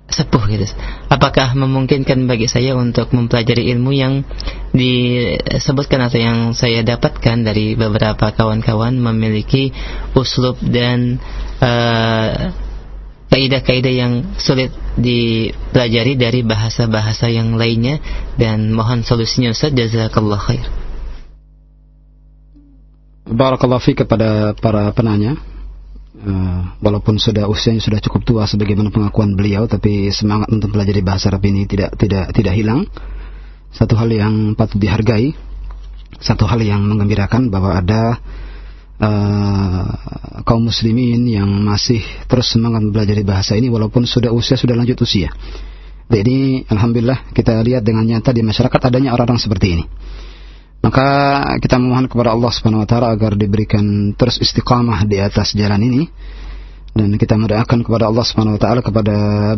sepuh gitu. Apakah memungkinkan bagi saya untuk mempelajari ilmu yang disebutkan atau yang saya dapatkan dari beberapa kawan-kawan memiliki uslub dan uh, kaidah-kaidah yang sulit dipelajari dari bahasa-bahasa yang lainnya dan mohon solusinya Ustaz jazakallah khair. Barakallahu fiik kepada para penanya uh, walaupun sudah usianya sudah cukup tua sebagaimana pengakuan beliau tapi semangat untuk belajar bahasa Arab ini tidak tidak tidak hilang. Satu hal yang patut dihargai satu hal yang menggembirakan bahwa ada uh, kaum muslimin yang masih terus semangat belajar bahasa ini walaupun sudah usia sudah lanjut usia. Jadi alhamdulillah kita lihat dengan nyata di masyarakat adanya orang-orang seperti ini maka kita memohon kepada Allah Subhanahu wa taala agar diberikan terus istiqamah di atas jalan ini dan kita mendoakan kepada Allah Subhanahu wa taala kepada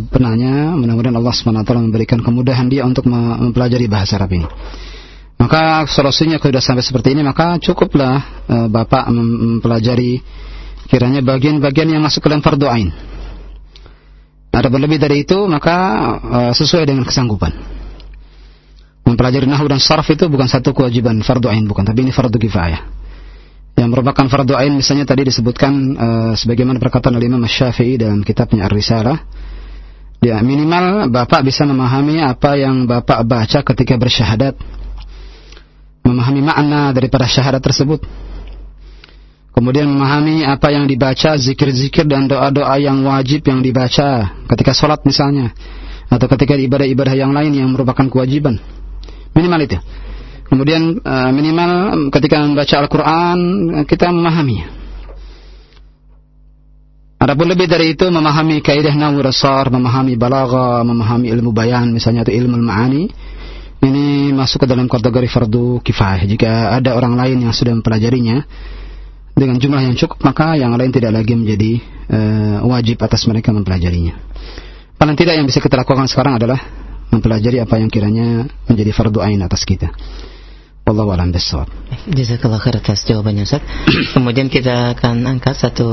penanya mudah-mudahan Allah Subhanahu wa taala memberikan kemudahan dia untuk mempelajari bahasa Arab ini. Maka solusinya kalau sudah sampai seperti ini maka cukuplah uh, Bapak mempelajari kiranya bagian-bagian yang masuk ke dalam fardu ain. Ada lebih dari itu maka uh, sesuai dengan kesanggupan mempelajari nahwu dan sarf itu bukan satu kewajiban fardu ain bukan, tapi ini fardu kifayah. Yang merupakan fardu ain misalnya tadi disebutkan uh, sebagaimana perkataan oleh Imam Syafi'i dalam kitabnya Ar-Risalah. Ya, minimal Bapak bisa memahami apa yang Bapak baca ketika bersyahadat. Memahami makna daripada syahadat tersebut. Kemudian memahami apa yang dibaca, zikir-zikir dan doa-doa yang wajib yang dibaca ketika sholat misalnya. Atau ketika ibadah-ibadah yang lain yang merupakan kewajiban. Minimal itu. Kemudian uh, minimal ketika membaca Al-Quran kita memahaminya. Adapun lebih dari itu memahami kaidah nahu rasar, memahami balagha, memahami ilmu bayan misalnya atau ilmu ma'ani ini masuk ke dalam kategori fardu kifayah. Jika ada orang lain yang sudah mempelajarinya dengan jumlah yang cukup maka yang lain tidak lagi menjadi uh, wajib atas mereka mempelajarinya. Paling tidak yang bisa kita lakukan sekarang adalah mempelajari apa yang kiranya menjadi fardu ain atas kita. Wallahu a'lam bishawab. Jazakallah khair atas jawabannya Ustaz. Kemudian kita akan angkat satu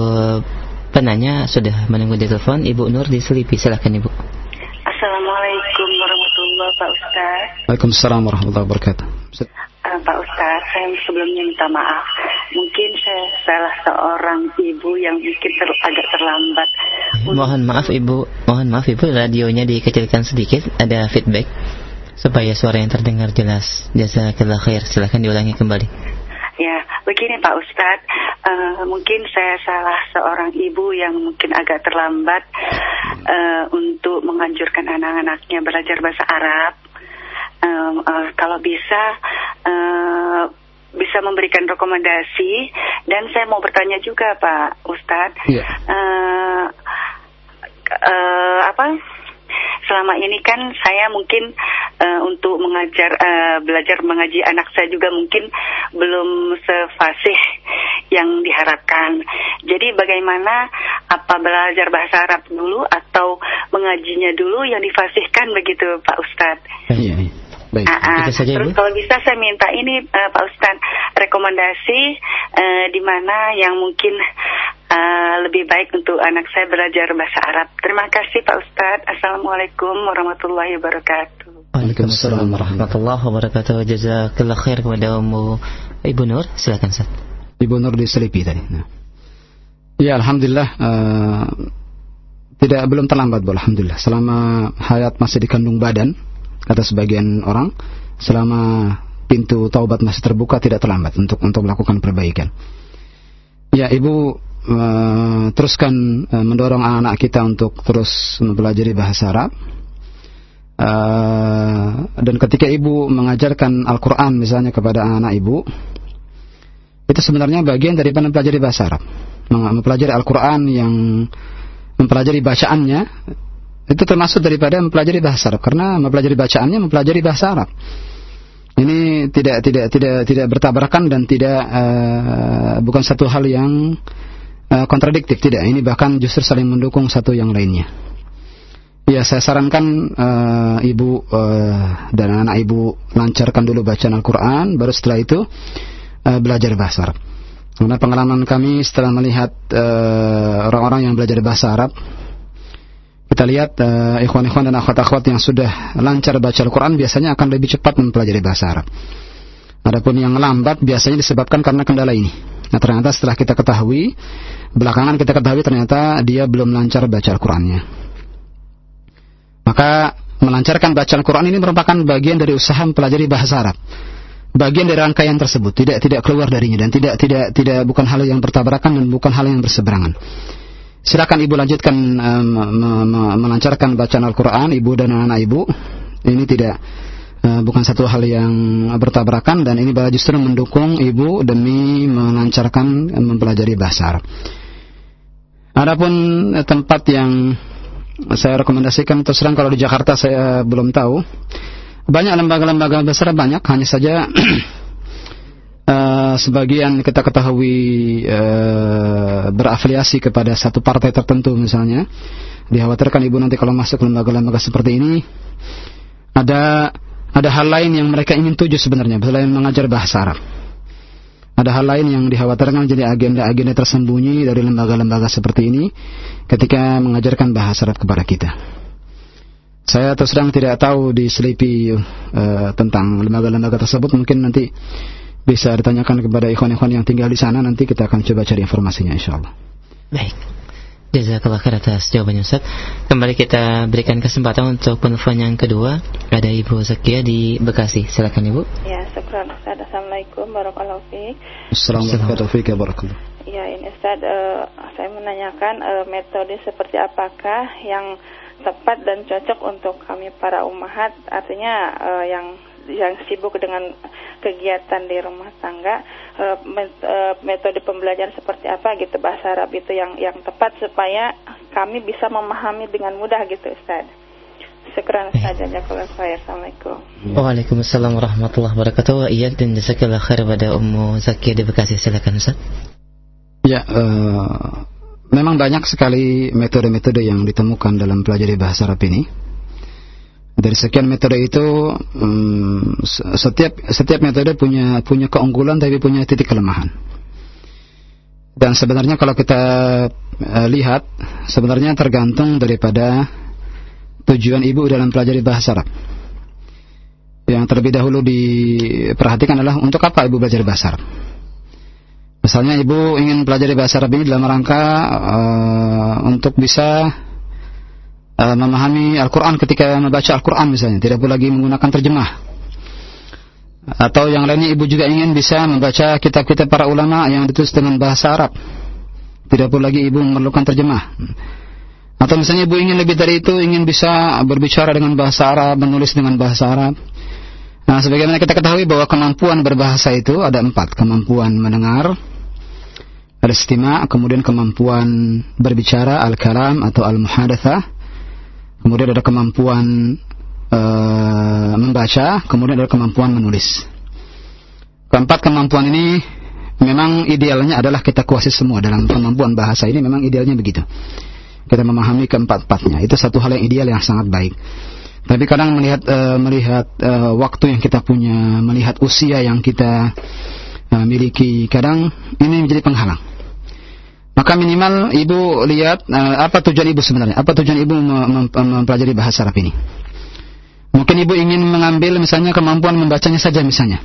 penanya sudah menunggu di telepon Ibu Nur di Selipi. Silakan Ibu. Assalamualaikum warahmatullahi wabarakatuh. Waalaikumsalam warahmatullahi wabarakatuh. Uh, Pak Ustaz, saya sebelumnya minta maaf. Mungkin saya salah seorang ibu yang mungkin ter agak terlambat. Mohon maaf Ibu, mohon maaf Ibu, radionya dikecilkan sedikit, ada feedback supaya suara yang terdengar jelas. Jazakallah khair. Silahkan diulangi kembali. Ya, begini Pak Ustadz, uh, mungkin saya salah seorang ibu yang mungkin agak terlambat uh, untuk menganjurkan anak-anaknya belajar bahasa Arab. Uh, uh, kalau bisa, uh, bisa memberikan rekomendasi dan saya mau bertanya juga Pak Ustadz, yeah. Iya. uh, uh, apa? selama ini kan saya mungkin uh, untuk mengajar uh, belajar mengaji anak saya juga mungkin belum sefasih yang diharapkan. Jadi bagaimana apa belajar bahasa Arab dulu atau mengajinya dulu yang difasihkan begitu Pak Ustadz? Iya. iya. Baik, uh, uh, saja, terus kalau bisa saya minta ini uh, Pak Ustadz rekomendasi uh, di mana yang mungkin uh, lebih baik untuk anak saya belajar bahasa Arab. Terima kasih Pak Ustadz. Assalamualaikum warahmatullahi wabarakatuh. Waalaikumsalam warahmatullahi wabarakatuh. Jazakallah khair kepada Ummu Ibu Nur. Silakan Ustaz. Ibu Nur di Selipi tadi. Nah. Ya alhamdulillah uh, tidak belum terlambat bu alhamdulillah. Selama hayat masih dikandung badan kata sebagian orang, selama pintu taubat masih terbuka tidak terlambat untuk untuk melakukan perbaikan. Ya ibu uh, teruskan uh, mendorong anak-anak kita untuk terus mempelajari bahasa Arab Uh, dan ketika ibu mengajarkan Al-Quran misalnya kepada anak ibu, itu sebenarnya bagian dari mempelajari bahasa Arab. Mempelajari Al-Quran yang mempelajari bacaannya, itu termasuk daripada mempelajari bahasa Arab. Karena mempelajari bacaannya, mempelajari bahasa Arab. Ini tidak tidak tidak tidak bertabrakan dan tidak uh, bukan satu hal yang uh, kontradiktif tidak. Ini bahkan justru saling mendukung satu yang lainnya. Ya, saya sarankan uh, ibu uh, dan anak ibu lancarkan dulu bacaan Al-Quran, baru setelah itu uh, belajar bahasa Arab. Karena pengalaman kami setelah melihat orang-orang uh, yang belajar bahasa Arab, kita lihat uh, ikhwan-ikhwan dan akhwat-akhwat yang sudah lancar baca Al-Quran biasanya akan lebih cepat mempelajari bahasa Arab. Adapun yang lambat biasanya disebabkan karena kendala ini. Nah ternyata setelah kita ketahui, belakangan kita ketahui ternyata dia belum lancar baca Al-Qurannya. Maka melancarkan bacaan Quran ini merupakan bagian dari usaha mempelajari bahasa Arab. Bagian dari rangkaian tersebut, tidak tidak keluar darinya dan tidak tidak tidak bukan hal yang bertabrakan dan bukan hal yang berseberangan. Silakan ibu lanjutkan um, melancarkan bacaan Al-Quran, ibu dan anak, -anak ibu. Ini tidak uh, bukan satu hal yang bertabrakan dan ini justru mendukung ibu demi melancarkan mempelajari bahasa Arab. Adapun tempat yang saya rekomendasikan terus terang kalau di Jakarta saya belum tahu. Banyak lembaga-lembaga besar banyak, hanya saja uh, sebagian kita ketahui uh, berafiliasi kepada satu partai tertentu misalnya. Dikhawatirkan ibu nanti kalau masuk lembaga-lembaga seperti ini ada ada hal lain yang mereka ingin tuju sebenarnya selain mengajar bahasa Arab. Ada hal lain yang dikhawatirkan jadi agenda-agenda tersembunyi dari lembaga-lembaga seperti ini ketika mengajarkan bahasa Arab kepada kita. Saya terus terang tidak tahu diselipi uh, tentang lembaga-lembaga tersebut. Mungkin nanti bisa ditanyakan kepada ikhwan-ikhwan yang tinggal di sana. Nanti kita akan coba cari informasinya insya Allah. Baik. Jazakallah khair atas jawabannya Ustaz. Kembali kita berikan kesempatan untuk penelpon yang kedua. Ada Ibu Zakia di Bekasi. Silakan Ibu. Ya, syukran Ustaz. Assalamualaikum warahmatullahi wabarakatuh. Assalamualaikum warahmatullahi wabarakatuh. Ya, ini Ustaz, uh, saya menanyakan uh, metode seperti apakah yang tepat dan cocok untuk kami para umahat, artinya uh, yang yang sibuk dengan kegiatan di rumah tangga uh, metode pembelajaran seperti apa gitu bahasa Arab itu yang yang tepat supaya kami bisa memahami dengan mudah gitu Ustaz. Syukran Ustaz jazakallahu khair. Assalamualaikum. Waalaikumsalam warahmatullahi wabarakatuh. Wa iyyak dan jazakallahu khair pada Ummu Zakia di Bekasi. Silakan Ustaz. Ya, uh, memang banyak sekali metode-metode yang ditemukan dalam pelajari bahasa Arab ini dari sekian metode itu um, setiap setiap metode punya punya keunggulan tapi punya titik kelemahan. Dan sebenarnya kalau kita uh, lihat sebenarnya tergantung daripada tujuan ibu dalam pelajari bahasa Arab. Yang terlebih dahulu diperhatikan adalah untuk apa ibu belajar bahasa Arab. Misalnya ibu ingin pelajari bahasa Arab ini dalam rangka uh, untuk bisa uh, memahami Al-Quran ketika membaca Al-Quran misalnya, tidak perlu lagi menggunakan terjemah. Atau yang lainnya ibu juga ingin bisa membaca kitab-kitab para ulama yang ditulis dengan bahasa Arab. Tidak perlu lagi ibu memerlukan terjemah. Atau misalnya ibu ingin lebih dari itu, ingin bisa berbicara dengan bahasa Arab, menulis dengan bahasa Arab. Nah, sebagaimana kita ketahui bahwa kemampuan berbahasa itu ada empat. Kemampuan mendengar, ada istima, kemudian kemampuan berbicara, al-kalam atau al-muhadathah, kemudian ada kemampuan uh, membaca, kemudian ada kemampuan menulis. Keempat kemampuan ini memang idealnya adalah kita kuasai semua dalam kemampuan bahasa ini memang idealnya begitu. Kita memahami keempat-empatnya. Itu satu hal yang ideal yang sangat baik. Tapi kadang melihat uh, melihat uh, waktu yang kita punya, melihat usia yang kita uh, miliki, kadang ini menjadi penghalang. Maka minimal ibu lihat uh, apa tujuan ibu sebenarnya, apa tujuan ibu mempelajari bahasa Arab ini. Mungkin ibu ingin mengambil misalnya kemampuan membacanya saja misalnya.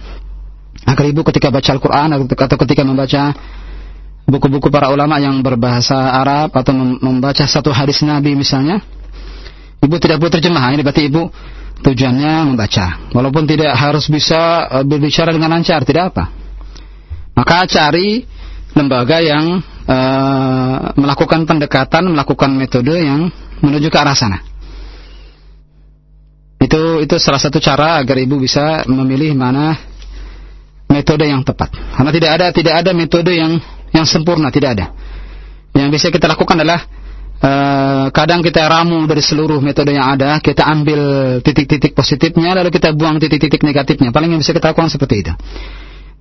Agar ibu ketika baca Al-Quran atau ketika membaca buku-buku para ulama yang berbahasa Arab atau membaca satu hadis Nabi misalnya, ibu tidak perlu terjemah. Ini berarti ibu tujuannya membaca. Walaupun tidak harus bisa eh, berbicara dengan lancar, tidak apa. Maka cari lembaga yang uh, melakukan pendekatan, melakukan metode yang menuju ke arah sana. Itu itu salah satu cara agar ibu bisa memilih mana metode yang tepat. Karena tidak ada tidak ada metode yang yang sempurna, tidak ada. Yang bisa kita lakukan adalah uh, kadang kita ramu dari seluruh metode yang ada, kita ambil titik-titik positifnya lalu kita buang titik-titik negatifnya. Paling yang bisa kita lakukan seperti itu.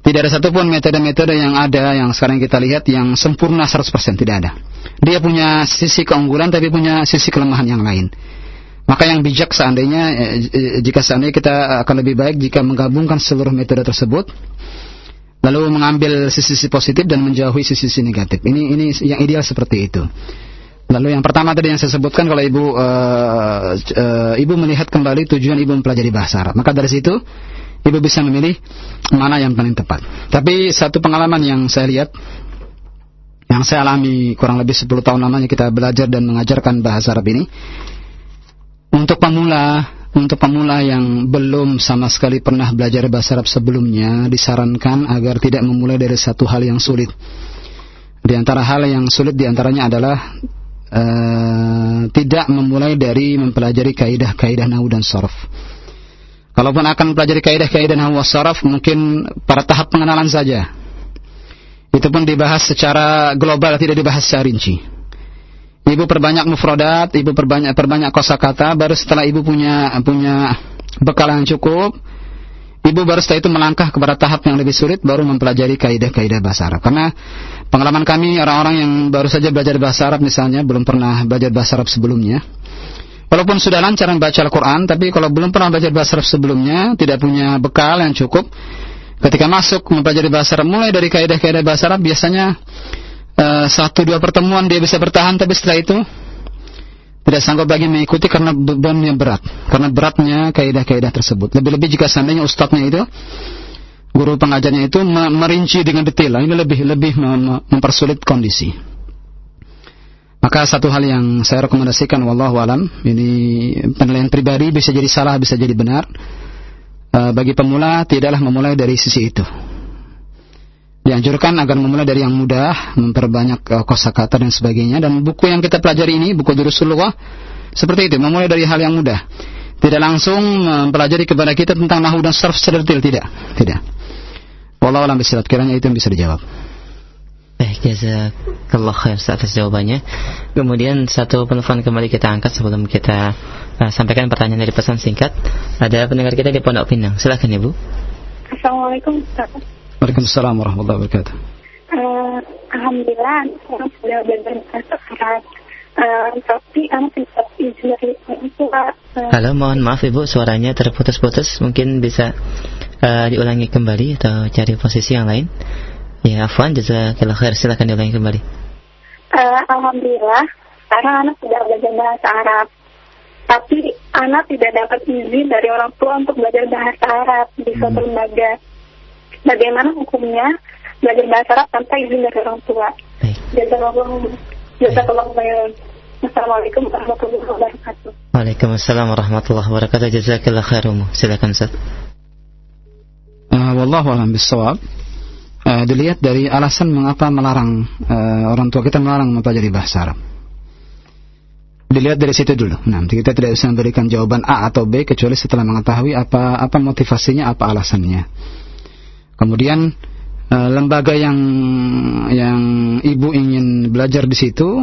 Tidak ada satupun metode-metode yang ada yang sekarang kita lihat yang sempurna 100%, tidak ada. Dia punya sisi keunggulan tapi punya sisi kelemahan yang lain. Maka yang bijak seandainya eh, eh, jika seandainya kita akan lebih baik jika menggabungkan seluruh metode tersebut lalu mengambil sisi-sisi positif dan menjauhi sisi-sisi negatif. Ini ini yang ideal seperti itu. Lalu yang pertama tadi yang saya sebutkan kalau ibu uh, uh, ibu melihat kembali tujuan ibu mempelajari bahasa Arab, maka dari situ ibu bisa memilih mana yang paling tepat. Tapi satu pengalaman yang saya lihat yang saya alami kurang lebih 10 tahun lamanya kita belajar dan mengajarkan bahasa Arab ini untuk pemula, untuk pemula yang belum sama sekali pernah belajar bahasa Arab sebelumnya, disarankan agar tidak memulai dari satu hal yang sulit. Di antara hal yang sulit di antaranya adalah uh, tidak memulai dari mempelajari kaidah-kaidah nahu dan sorof. Kalaupun akan mempelajari kaidah-kaidah nahu dan sorof, mungkin pada tahap pengenalan saja. Itu pun dibahas secara global, tidak dibahas secara rinci. Ibu perbanyak mufradat, ibu perbanyak perbanyak kosakata, baru setelah ibu punya punya bekal yang cukup, ibu baru setelah itu melangkah kepada tahap yang lebih sulit, baru mempelajari kaidah-kaidah bahasa Arab. Karena pengalaman kami orang-orang yang baru saja belajar bahasa Arab misalnya, belum pernah belajar bahasa Arab sebelumnya, walaupun sudah lancar membaca Al-Quran, tapi kalau belum pernah belajar bahasa Arab sebelumnya, tidak punya bekal yang cukup, ketika masuk mempelajari bahasa Arab, mulai dari kaidah-kaidah bahasa Arab, biasanya uh, satu dua pertemuan dia bisa bertahan tapi setelah itu tidak sanggup lagi mengikuti karena bebannya berat. Karena beratnya kaidah-kaidah tersebut. Lebih-lebih jika seandainya ustadznya itu guru pengajarnya itu merinci dengan detail. Ini lebih lebih mempersulit kondisi maka satu hal yang saya rekomendasikan wallahu alam ini penilaian pribadi bisa jadi salah bisa jadi benar uh, bagi pemula tidaklah memulai dari sisi itu dianjurkan agar memulai dari yang mudah, memperbanyak uh, kosakata dan sebagainya. Dan buku yang kita pelajari ini, buku Durusulullah, seperti itu, memulai dari hal yang mudah. Tidak langsung mempelajari kepada kita tentang nahu dan sarf secara detail, tidak. Tidak. Wallahu a'lam bishawab. Kiranya itu yang bisa dijawab. Baik, jazakallah khair atas jawabannya. Kemudian satu penelpon kembali kita angkat sebelum kita uh, sampaikan pertanyaan dari pesan singkat. Ada pendengar kita di Pondok Pinang. Silakan Ibu. Assalamualaikum Ustaz. Waalaikumsalam warahmatullahi wabarakatuh. Uh, Alhamdulillah, saya sudah. Uh, tapi izin dari. Uh, Halo, mohon maaf Ibu, suaranya terputus-putus. Mungkin bisa uh, diulangi kembali atau cari posisi yang lain. Ya, Afwan, jazakillah khair. Silakan diulangi kembali. Uh, Alhamdulillah, sekarang anak sudah belajar bahasa Arab. Tapi anak tidak dapat izin dari orang tua untuk belajar bahasa Arab di suatu hmm. lembaga bagaimana hukumnya belajar bahasa Arab tanpa izin dari orang tua. Jazakallah khairan. Assalamualaikum warahmatullahi wabarakatuh. Waalaikumsalam warahmatullahi wabarakatuh. Jazakallah khairum. Silakan Ustaz. Uh, wallahu a'lam bissawab. Uh, dilihat dari alasan mengapa melarang uh, orang tua kita melarang mempelajari bahasa Arab. Dilihat dari situ dulu. Nah, kita tidak bisa memberikan jawaban A atau B kecuali setelah mengetahui apa apa motivasinya, apa alasannya. Kemudian uh, lembaga yang yang ibu ingin belajar di situ,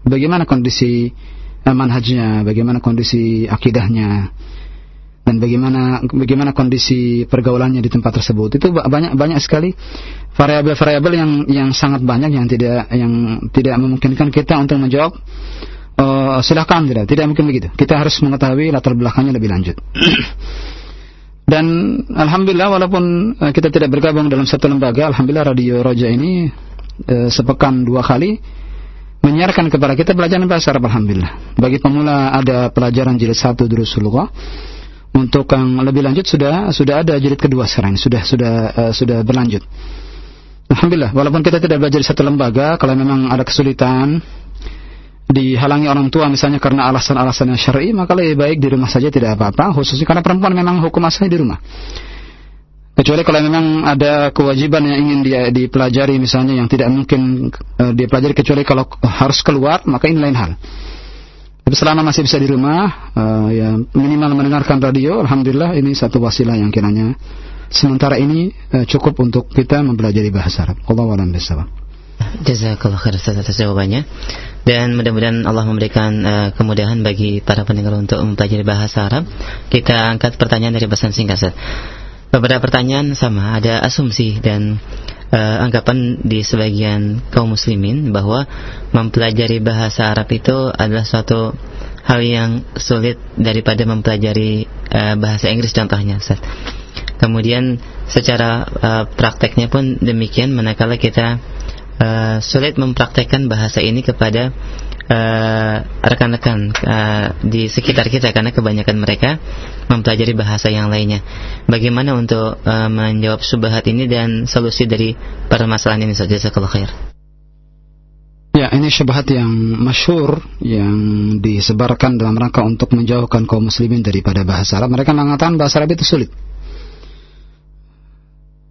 bagaimana kondisi uh, manhajnya, bagaimana kondisi akidahnya, dan bagaimana bagaimana kondisi pergaulannya di tempat tersebut. Itu banyak banyak sekali variabel-variabel yang yang sangat banyak yang tidak yang tidak memungkinkan kita untuk menjawab. Uh, silahkan tidak, tidak mungkin begitu. Kita harus mengetahui latar belakangnya lebih lanjut. Dan alhamdulillah walaupun uh, kita tidak bergabung dalam satu lembaga, alhamdulillah Radio Roja ini uh, sepekan dua kali menyiarkan kepada kita pelajaran bahasa Arab alhamdulillah. Bagi pemula ada pelajaran jilid satu Durusulullah. Untuk yang lebih lanjut sudah sudah ada jilid kedua sekarang sudah sudah uh, sudah berlanjut. Alhamdulillah, walaupun kita tidak belajar di satu lembaga, kalau memang ada kesulitan dihalangi orang tua misalnya karena alasan-alasan yang syar'i, maka lebih baik di rumah saja tidak apa-apa, khususnya karena perempuan memang hukum asalnya di rumah. Kecuali kalau memang ada kewajiban yang ingin dia dipelajari misalnya yang tidak mungkin uh, dipelajari kecuali kalau harus keluar, maka ini lain hal. Tapi selama masih bisa di rumah, uh, ya minimal mendengarkan radio, alhamdulillah ini satu wasilah yang kiranya sementara ini uh, cukup untuk kita mempelajari bahasa Arab. Allahu a'lam. Jazakallah khair atas jawabannya dan mudah-mudahan Allah memberikan uh, kemudahan bagi para pendengar untuk mempelajari bahasa Arab. Kita angkat pertanyaan dari pesan singkat beberapa pertanyaan sama ada asumsi dan uh, anggapan di sebagian kaum muslimin bahwa mempelajari bahasa Arab itu adalah suatu hal yang sulit daripada mempelajari uh, bahasa Inggris contohnya Ustaz. Kemudian secara uh, prakteknya pun demikian manakala kita uh, sulit mempraktekkan bahasa ini kepada rekan-rekan uh, uh, di sekitar kita karena kebanyakan mereka mempelajari bahasa yang lainnya. Bagaimana untuk uh, menjawab subhat ini dan solusi dari permasalahan ini saja jazakallahu khair. Ya, ini syubhat yang masyur yang disebarkan dalam rangka untuk menjauhkan kaum muslimin daripada bahasa Arab. Mereka mengatakan bahasa Arab itu sulit.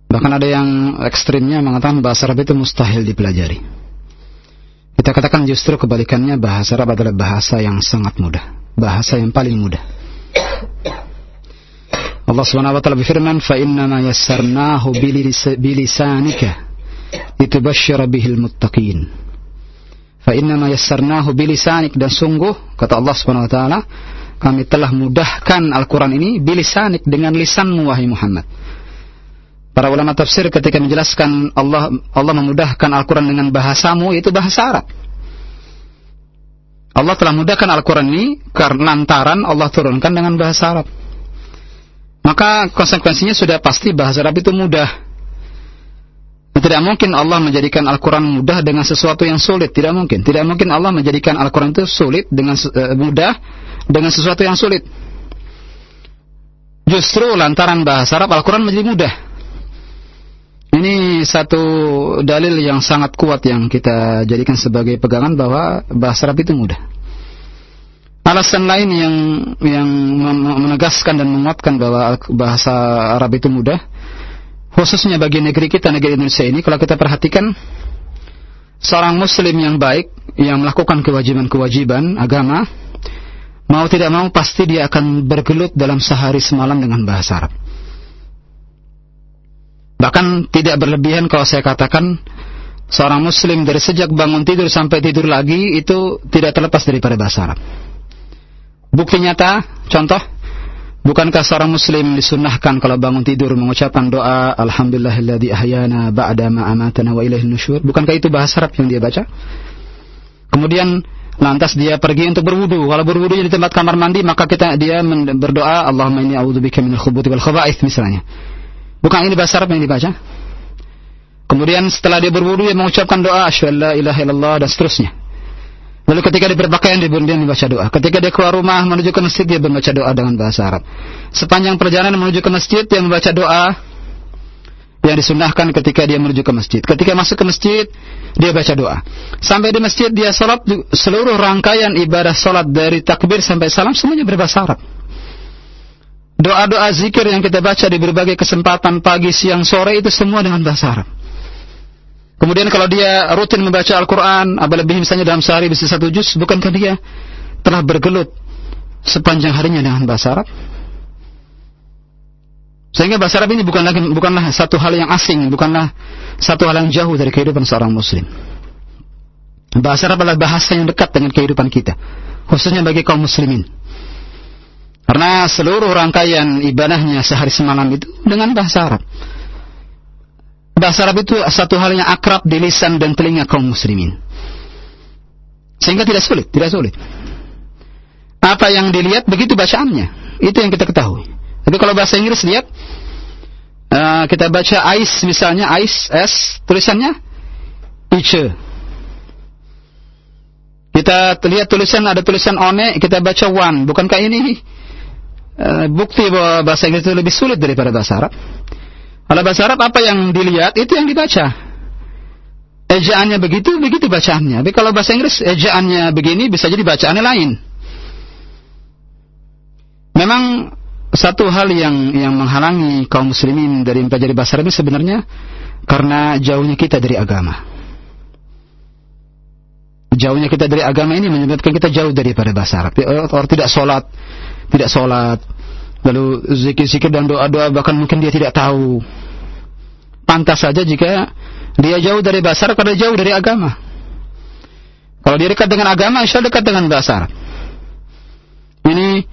Bahkan ada yang ekstrimnya mengatakan bahasa Arab itu mustahil dipelajari. Kita katakan justru kebalikannya bahasa Arab adalah bahasa yang sangat mudah, bahasa yang paling mudah. Allah Subhanahu wa taala berfirman, "Fa innama yassarnahu bilisanika litubashshira bihil muttaqin." Fa innama yassarnahu bilisanik dan sungguh kata Allah Subhanahu wa taala, kami telah mudahkan Al-Qur'an ini bilisanik dengan lisanmu wahai Muhammad Para ulama tafsir ketika menjelaskan Allah Allah memudahkan Al-Quran dengan bahasamu itu bahasa Arab. Allah telah mudahkan Al-Quran ini karena lantaran Allah turunkan dengan bahasa Arab. Maka konsekuensinya sudah pasti bahasa Arab itu mudah. Tidak mungkin Allah menjadikan Al-Quran mudah dengan sesuatu yang sulit. Tidak mungkin. Tidak mungkin Allah menjadikan Al-Quran itu sulit dengan uh, mudah dengan sesuatu yang sulit. Justru lantaran bahasa Arab Al-Quran menjadi mudah. Satu dalil yang sangat kuat yang kita jadikan sebagai pegangan bahwa bahasa Arab itu mudah. Alasan lain yang yang menegaskan dan menguatkan bahwa bahasa Arab itu mudah, khususnya bagi negeri kita negeri Indonesia ini, kalau kita perhatikan seorang Muslim yang baik yang melakukan kewajiban-kewajiban agama, mau tidak mau pasti dia akan bergelut dalam sehari semalam dengan bahasa Arab. Bahkan tidak berlebihan kalau saya katakan seorang muslim dari sejak bangun tidur sampai tidur lagi itu tidak terlepas daripada bahasa Arab. Bukti nyata, contoh, bukankah seorang muslim disunnahkan kalau bangun tidur mengucapkan doa Alhamdulillahilladzi ahyana ba'da ma amatana wa ilaihin nusyur? Bukankah itu bahasa Arab yang dia baca? Kemudian lantas dia pergi untuk berwudu. Kalau berwudu di tempat kamar mandi, maka kita dia berdoa Allahumma inni a'udzubika minal khubuthi wal khaba'ith misalnya. Bukan ini bahasa Arab yang dibaca. Kemudian setelah dia berwudu dia mengucapkan doa asyhadu ilaha illallah dan seterusnya. Lalu ketika dia berpakaian dia, dia membaca doa. Ketika dia keluar rumah menuju ke masjid dia membaca doa dengan bahasa Arab. Sepanjang perjalanan menuju ke masjid dia membaca doa yang disunahkan ketika dia menuju ke masjid. Ketika masuk ke masjid, dia baca doa. Sampai di masjid dia salat seluruh rangkaian ibadah salat dari takbir sampai salam semuanya berbahasa Arab. Doa-doa zikir yang kita baca di berbagai kesempatan pagi, siang, sore itu semua dengan bahasa Arab. Kemudian kalau dia rutin membaca Al-Quran, apalagi misalnya dalam sehari bisa satu juz, bukankah dia telah bergelut sepanjang harinya dengan bahasa Arab? Sehingga bahasa Arab ini bukan bukanlah satu hal yang asing, bukanlah satu hal yang jauh dari kehidupan seorang Muslim. Bahasa Arab adalah bahasa yang dekat dengan kehidupan kita, khususnya bagi kaum Muslimin. Karena seluruh rangkaian ibadahnya sehari semalam itu dengan bahasa Arab. Bahasa Arab itu satu hal yang akrab di lisan dan telinga kaum muslimin. Sehingga tidak sulit, tidak sulit. Apa yang dilihat begitu bacaannya. Itu yang kita ketahui. Tapi kalau bahasa Inggris lihat uh, kita baca ice misalnya ice s tulisannya ice. Kita lihat tulisan ada tulisan one kita baca one. Bukankah ini bukti bahwa bahasa Inggris itu lebih sulit daripada bahasa Arab. Kalau bahasa Arab apa yang dilihat itu yang dibaca. Ejaannya begitu, begitu bacaannya. Tapi kalau bahasa Inggris ejaannya begini bisa jadi bacaannya lain. Memang satu hal yang yang menghalangi kaum muslimin dari mempelajari bahasa Arab ini sebenarnya karena jauhnya kita dari agama. Jauhnya kita dari agama ini menyebabkan kita jauh daripada bahasa Arab. Orang tidak sholat, tidak sholat, lalu zikir-zikir dan doa-doa bahkan mungkin dia tidak tahu. Pantas saja jika dia jauh dari bahasa Arab karena jauh dari agama. Kalau dia dekat dengan agama, insya dekat dengan bahasa Arab. Ini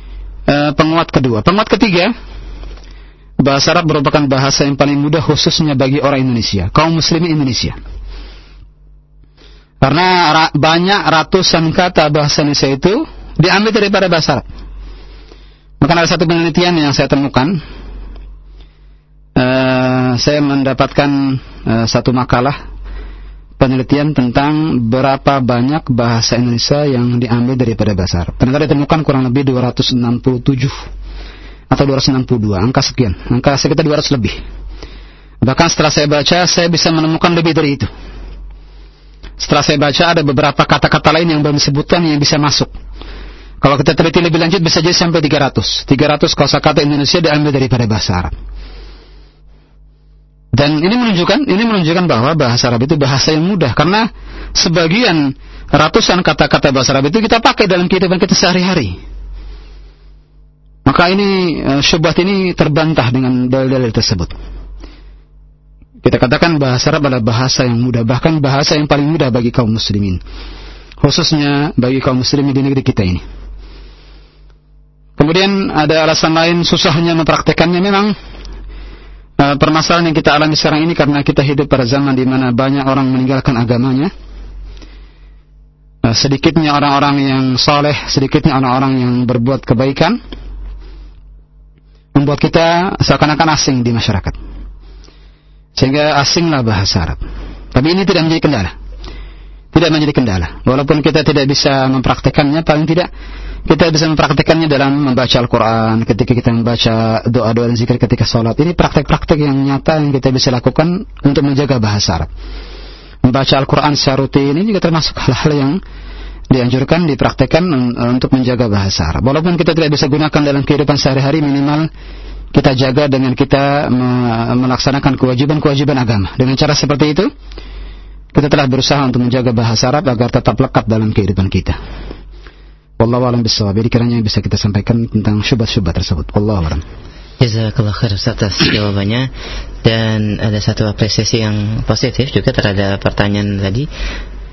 uh, penguat kedua. Penguat ketiga, bahasa Arab merupakan bahasa yang paling mudah khususnya bagi orang Indonesia, kaum muslimin Indonesia. Karena ra banyak ratusan kata bahasa Indonesia itu diambil daripada bahasa Arab. Maka ada satu penelitian yang saya temukan. Uh, saya mendapatkan uh, satu makalah penelitian tentang berapa banyak bahasa Indonesia yang diambil daripada bahasa Arab. Ternyata ditemukan kurang lebih 267 atau 262, angka sekian, angka sekitar 200 lebih. Bahkan setelah saya baca, saya bisa menemukan lebih dari itu. Setelah saya baca ada beberapa kata-kata lain yang belum disebutkan yang bisa masuk. Kalau kita teliti lebih lanjut bisa jadi sampai 300. 300 kosakata Indonesia diambil daripada bahasa Arab. Dan ini menunjukkan ini menunjukkan bahwa bahasa Arab itu bahasa yang mudah karena sebagian ratusan kata-kata bahasa Arab itu kita pakai dalam kehidupan kita sehari-hari. Maka ini uh, syubhat ini terbantah dengan dalil-dalil tersebut. Kita katakan bahasa Arab adalah bahasa yang mudah, bahkan bahasa yang paling mudah bagi kaum muslimin. Khususnya bagi kaum muslimin di negeri kita ini. Kemudian ada alasan lain susahnya mempraktekannya memang uh, permasalahan yang kita alami sekarang ini karena kita hidup pada zaman di mana banyak orang meninggalkan agamanya. Uh, sedikitnya orang-orang yang soleh, sedikitnya orang-orang yang berbuat kebaikan membuat kita seakan-akan asing di masyarakat. Sehingga asinglah bahasa Arab. Tapi ini tidak menjadi kendala. Tidak menjadi kendala. Walaupun kita tidak bisa mempraktekannya, paling tidak kita bisa mempraktekannya dalam membaca Al-Quran, ketika kita membaca doa-doa dan zikir ketika sholat. Ini praktek-praktek yang nyata yang kita bisa lakukan untuk menjaga bahasa Arab. Membaca Al-Quran secara rutin ini juga termasuk hal-hal yang dianjurkan, dipraktekkan untuk menjaga bahasa Arab. Walaupun kita tidak bisa gunakan dalam kehidupan sehari-hari minimal kita jaga dengan kita melaksanakan kewajiban-kewajiban agama. Dengan cara seperti itu, kita telah berusaha untuk menjaga bahasa Arab agar tetap lekat dalam kehidupan kita. Wallahu a'lam bishawab. Jadi kiranya bisa kita sampaikan tentang syubhat-syubhat tersebut. Wallahu a'lam. Jazakallah khair atas jawabannya dan ada satu apresiasi yang positif juga terhadap pertanyaan tadi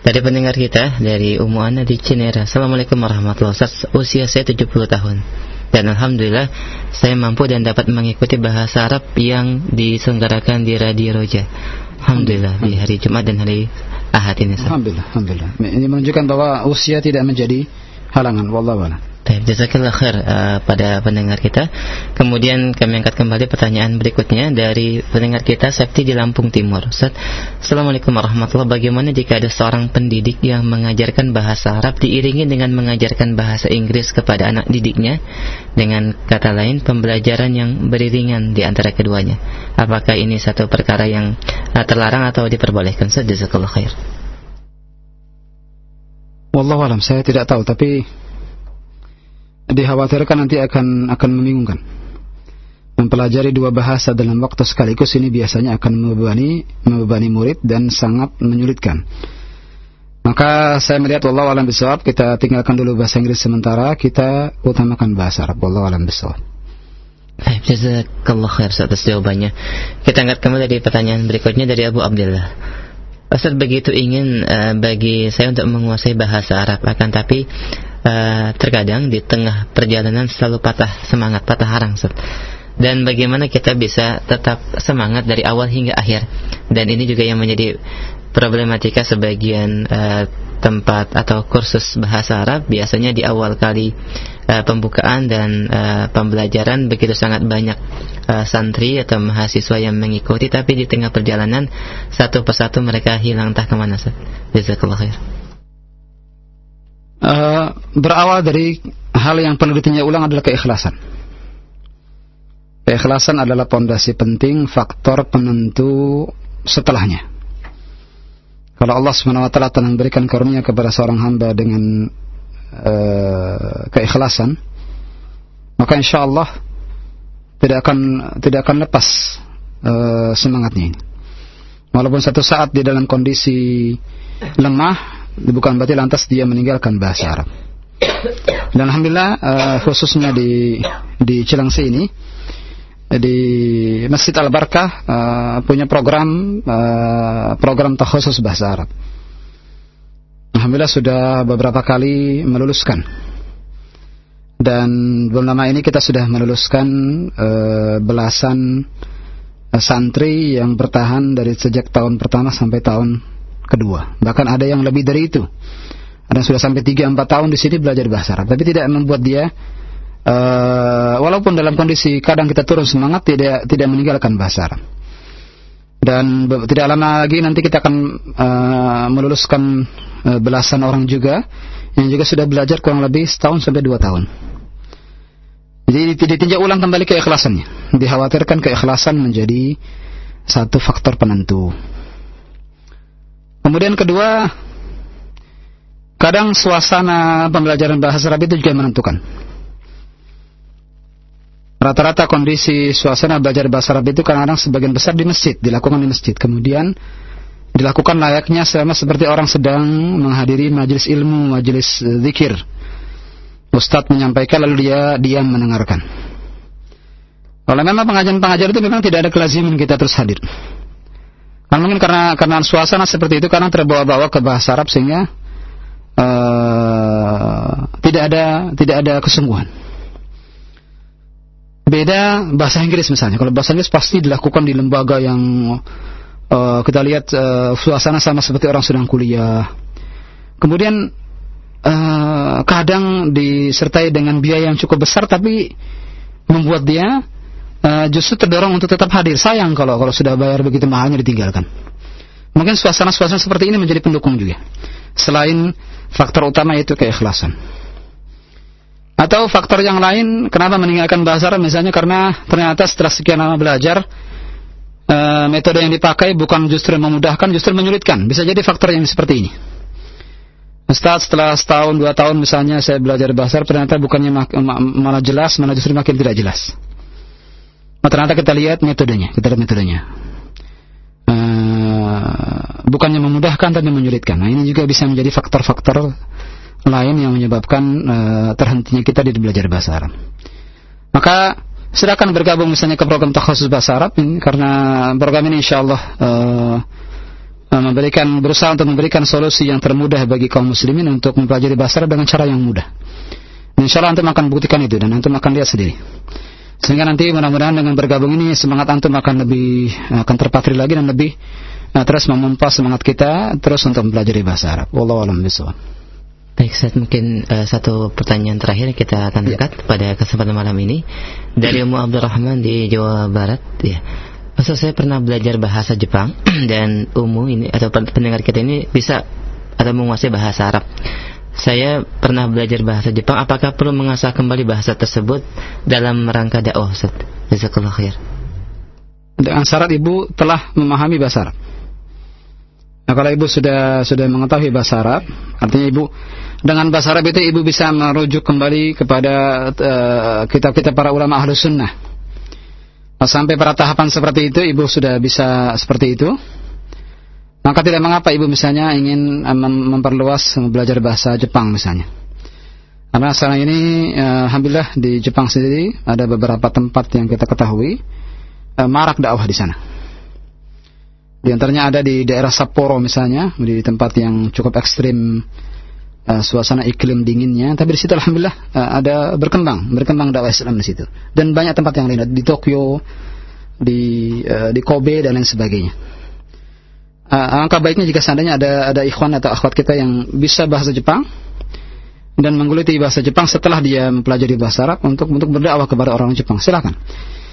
dari pendengar kita dari Umu Ana di Cinera. Assalamualaikum warahmatullahi wabarakatuh. Usia saya 70 tahun dan alhamdulillah saya mampu dan dapat mengikuti bahasa Arab yang diselenggarakan di Radio Roja. Alhamdulillah di hari Jumat dan hari Ahad ini. Alhamdulillah, alhamdulillah. Ini menunjukkan bahwa usia tidak menjadi halangan. Wallahu a'lam. Baik, jazakallah khair uh, pada pendengar kita. Kemudian kami angkat kembali pertanyaan berikutnya dari pendengar kita Septi di Lampung Timur. Ustaz, Assalamualaikum warahmatullahi Bagaimana jika ada seorang pendidik yang mengajarkan bahasa Arab diiringi dengan mengajarkan bahasa Inggris kepada anak didiknya dengan kata lain pembelajaran yang beriringan di antara keduanya? Apakah ini satu perkara yang uh, terlarang atau diperbolehkan? Ustaz, jazakallah khair. Wallahu alam, saya tidak tahu tapi dikhawatirkan nanti akan akan membingungkan. Mempelajari dua bahasa dalam waktu sekaligus ini biasanya akan membebani membebani murid dan sangat menyulitkan. Maka saya melihat Allah alam bisawab kita tinggalkan dulu bahasa Inggris sementara kita utamakan bahasa Arab. Allah alam bisawab. Baik, jazakallah khair atas jawabannya. Kita angkat kembali dari pertanyaan berikutnya dari Abu Abdullah. Ustaz begitu ingin uh, bagi saya untuk menguasai bahasa Arab akan tapi uh, terkadang di tengah perjalanan selalu patah semangat, patah harang. Ustaz. Dan bagaimana kita bisa tetap semangat dari awal hingga akhir. Dan ini juga yang menjadi problematika sebagian uh, tempat atau kursus bahasa Arab biasanya di awal kali uh, pembukaan dan uh, pembelajaran begitu sangat banyak uh, santri atau mahasiswa yang mengikuti tapi di tengah perjalanan satu persatu mereka hilang entah ke mana Jazakallah khair uh, berawal dari hal yang perlu ditinjau ulang adalah keikhlasan. Keikhlasan adalah pondasi penting, faktor penentu setelahnya. Kalau Allah Subhanahu wa taala telah memberikan karunia kepada seorang hamba dengan uh, keikhlasan, maka insya Allah tidak akan tidak akan lepas uh, semangatnya ini. Walaupun satu saat di dalam kondisi lemah, bukan berarti lantas dia meninggalkan bahasa Arab. Dan alhamdulillah uh, khususnya di di Cilangsi ini di Masjid Al Barkah uh, punya program uh, program khusus bahasa Arab. Alhamdulillah sudah beberapa kali meluluskan. Dan belum lama ini kita sudah meluluskan uh, belasan uh, santri yang bertahan dari sejak tahun pertama sampai tahun kedua. Bahkan ada yang lebih dari itu. Ada yang sudah sampai 3 4 tahun di sini belajar bahasa Arab, tapi tidak membuat dia uh, walaupun dalam kondisi kadang kita turun semangat tidak tidak meninggalkan bahasa Arab. Dan tidak lama lagi nanti kita akan uh, meluluskan uh, belasan orang juga yang juga sudah belajar kurang lebih setahun sampai dua tahun. Jadi ditinjau ulang kembali keikhlasannya. Dikhawatirkan keikhlasan menjadi satu faktor penentu. Kemudian kedua, kadang suasana pembelajaran bahasa Arab itu juga menentukan. Rata-rata kondisi suasana belajar bahasa Arab itu kadang-kadang sebagian besar di masjid, dilakukan di masjid. Kemudian dilakukan layaknya selama seperti orang sedang menghadiri majelis ilmu, majelis zikir. Ustadz menyampaikan lalu dia diam mendengarkan. Kalau memang pengajian-pengajian itu memang tidak ada kelaziman kita terus hadir. Karena mungkin karena karena suasana seperti itu karena terbawa-bawa ke bahasa Arab sehingga uh, tidak ada tidak ada kesungguhan. Beda bahasa Inggris misalnya. Kalau bahasa Inggris pasti dilakukan di lembaga yang uh, kita lihat uh, suasana sama seperti orang sedang kuliah. Kemudian uh, kadang disertai dengan biaya yang cukup besar tapi membuat dia uh, justru terdorong untuk tetap hadir. Sayang kalau kalau sudah bayar begitu mahalnya ditinggalkan. Mungkin suasana-suasana seperti ini menjadi pendukung juga. Selain faktor utama yaitu keikhlasan. Atau faktor yang lain kenapa meninggalkan bahasa Arab misalnya karena ternyata setelah sekian lama belajar e, metode yang dipakai bukan justru memudahkan justru menyulitkan. Bisa jadi faktor yang seperti ini. Ustaz setelah setahun dua tahun misalnya saya belajar bahasa Arab ternyata bukannya malah jelas malah justru makin tidak jelas. Nah, ternyata kita lihat metodenya, kita lihat metodenya. Uh, bukannya memudahkan tapi menyulitkan. Nah ini juga bisa menjadi faktor-faktor lain yang menyebabkan uh, terhentinya kita di belajar bahasa Arab. Maka silakan bergabung misalnya ke program takhasus bahasa Arab ini karena program ini insyaallah uh, memberikan berusaha untuk memberikan solusi yang termudah bagi kaum muslimin untuk mempelajari bahasa Arab dengan cara yang mudah. Insya Allah antum akan buktikan itu dan antum akan lihat sendiri. Sehingga nanti mudah-mudahan dengan bergabung ini semangat antum akan lebih akan terpatri lagi dan lebih uh, terus memompa semangat kita terus untuk mempelajari bahasa Arab. Wallahu a'lam. Baik, Ustaz, mungkin uh, satu pertanyaan terakhir kita akan angkat ya. pada kesempatan malam ini dari Ummu Abdurrahman di Jawa Barat. Ya, Ustaz saya pernah belajar bahasa Jepang dan Ummu ini atau pendengar kita ini bisa atau menguasai bahasa Arab. Saya pernah belajar bahasa Jepang. Apakah perlu mengasah kembali bahasa tersebut dalam rangka dakwah, Ustaz? Jazakallah khair. Dengan syarat ibu telah memahami bahasa Arab. Nah, kalau ibu sudah sudah mengetahui bahasa Arab, artinya ibu dengan bahasa Arab itu ibu bisa merujuk kembali kepada uh, kitab-kitab para ulama ahlu sunnah. Nah, sampai pada tahapan seperti itu ibu sudah bisa seperti itu. Maka tidak mengapa ibu misalnya ingin uh, memperluas belajar bahasa Jepang misalnya. Karena sekarang ini uh, alhamdulillah di Jepang sendiri ada beberapa tempat yang kita ketahui uh, marak dakwah di sana. Di antaranya ada di daerah Sapporo misalnya, di tempat yang cukup ekstrim uh, suasana iklim dinginnya. Tapi di situ alhamdulillah uh, ada berkembang berkembang dakwah Islam di situ. Dan banyak tempat yang lain di Tokyo di uh, di Kobe dan lain sebagainya. Uh, angka baiknya jika seandainya ada ada ikhwan atau akhwat kita yang bisa bahasa Jepang dan menggeluti bahasa Jepang setelah dia mempelajari bahasa Arab untuk untuk berdakwah kepada orang Jepang. Silakan.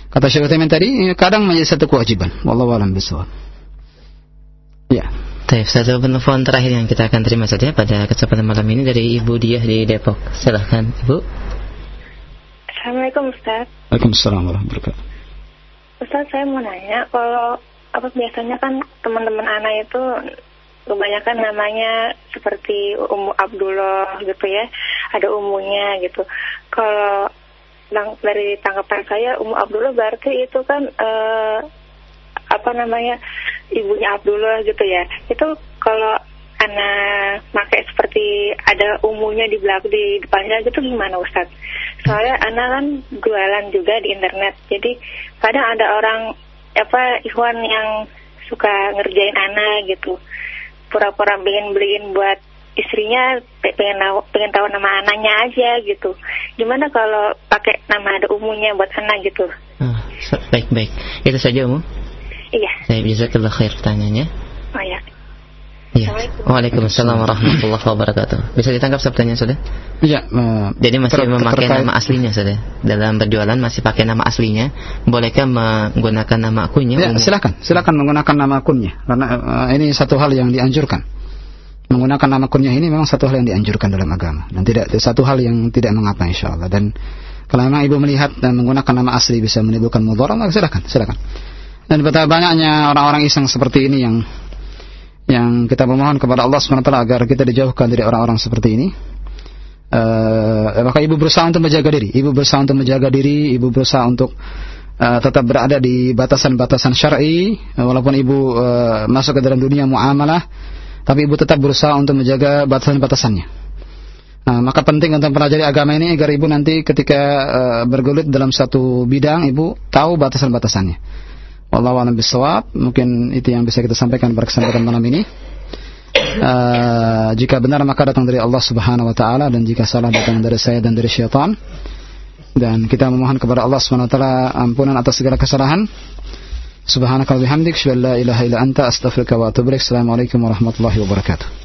Kata Syekh tadi kadang menjadi satu kewajiban. Wallahu a'lam bishawab. Ya Baik, satu penelpon terakhir yang kita akan terima saja pada kesempatan malam ini dari Ibu Diah di Depok. Silahkan, Ibu. Assalamualaikum, Ustaz. Waalaikumsalam warahmatullahi wabarakatuh. Ustaz saya mau nanya kalau apa biasanya kan teman-teman anak itu kebanyakan namanya seperti Umu Abdullah gitu ya, ada umunya gitu. Kalau dari tanggapan saya Umu Abdullah berarti itu kan eh, apa namanya ibunya Abdullah gitu ya. Itu kalau anak pakai seperti ada umunya di belakang di depannya gitu gimana Ustaz? Soalnya anak kan jualan juga di internet. Jadi kadang ada orang apa Ikhwan yang suka ngerjain anak gitu. Pura-pura pengen beliin buat istrinya pengen tahu, pengen tahu nama anaknya aja gitu. Gimana kalau pakai nama ada umunya buat anak gitu? Ah, baik baik. Itu saja umum. Iya. Saya jazakallah khair pertanyaannya. Oh ya. Iya. Waalaikumsalam warahmatullahi wabarakatuh. Bisa ditangkap pertanyaan sudah? Iya. Uh, Jadi masih ter- memakai terkait- nama aslinya sudah. Dalam berjualan masih pakai nama aslinya. Bolehkah menggunakan nama akunnya? Ya, Umum? silakan, silakan menggunakan nama akunnya karena uh, ini satu hal yang dianjurkan. Menggunakan nama akunnya ini memang satu hal yang dianjurkan dalam agama dan tidak satu hal yang tidak mengapa insya Allah dan kalau memang ibu melihat dan menggunakan nama asli bisa menimbulkan mudarat maka silakan, silakan. Dan betapa banyaknya orang-orang iseng seperti ini yang yang kita memohon kepada Allah SWT agar kita dijauhkan dari orang-orang seperti ini. Uh, maka ibu berusaha untuk menjaga diri, ibu berusaha untuk menjaga diri, ibu berusaha untuk uh, tetap berada di batasan-batasan syar'i walaupun ibu uh, masuk ke dalam dunia muamalah tapi ibu tetap berusaha untuk menjaga batasan-batasannya. Nah, maka penting untuk mempelajari agama ini agar ibu nanti ketika uh, bergelut dalam satu bidang ibu tahu batasan-batasannya. Wallahu a'lam bishawab. Mungkin itu yang bisa kita sampaikan pada kesempatan malam ini. Uh, jika benar maka datang dari Allah Subhanahu wa taala dan jika salah datang dari saya dan dari syaitan. Dan kita memohon kepada Allah Subhanahu wa taala ampunan atas segala kesalahan. Subhanaka wa bihamdik, la ilaha illa anta astaghfiruka wa atubu ilaik. Assalamualaikum warahmatullahi wabarakatuh.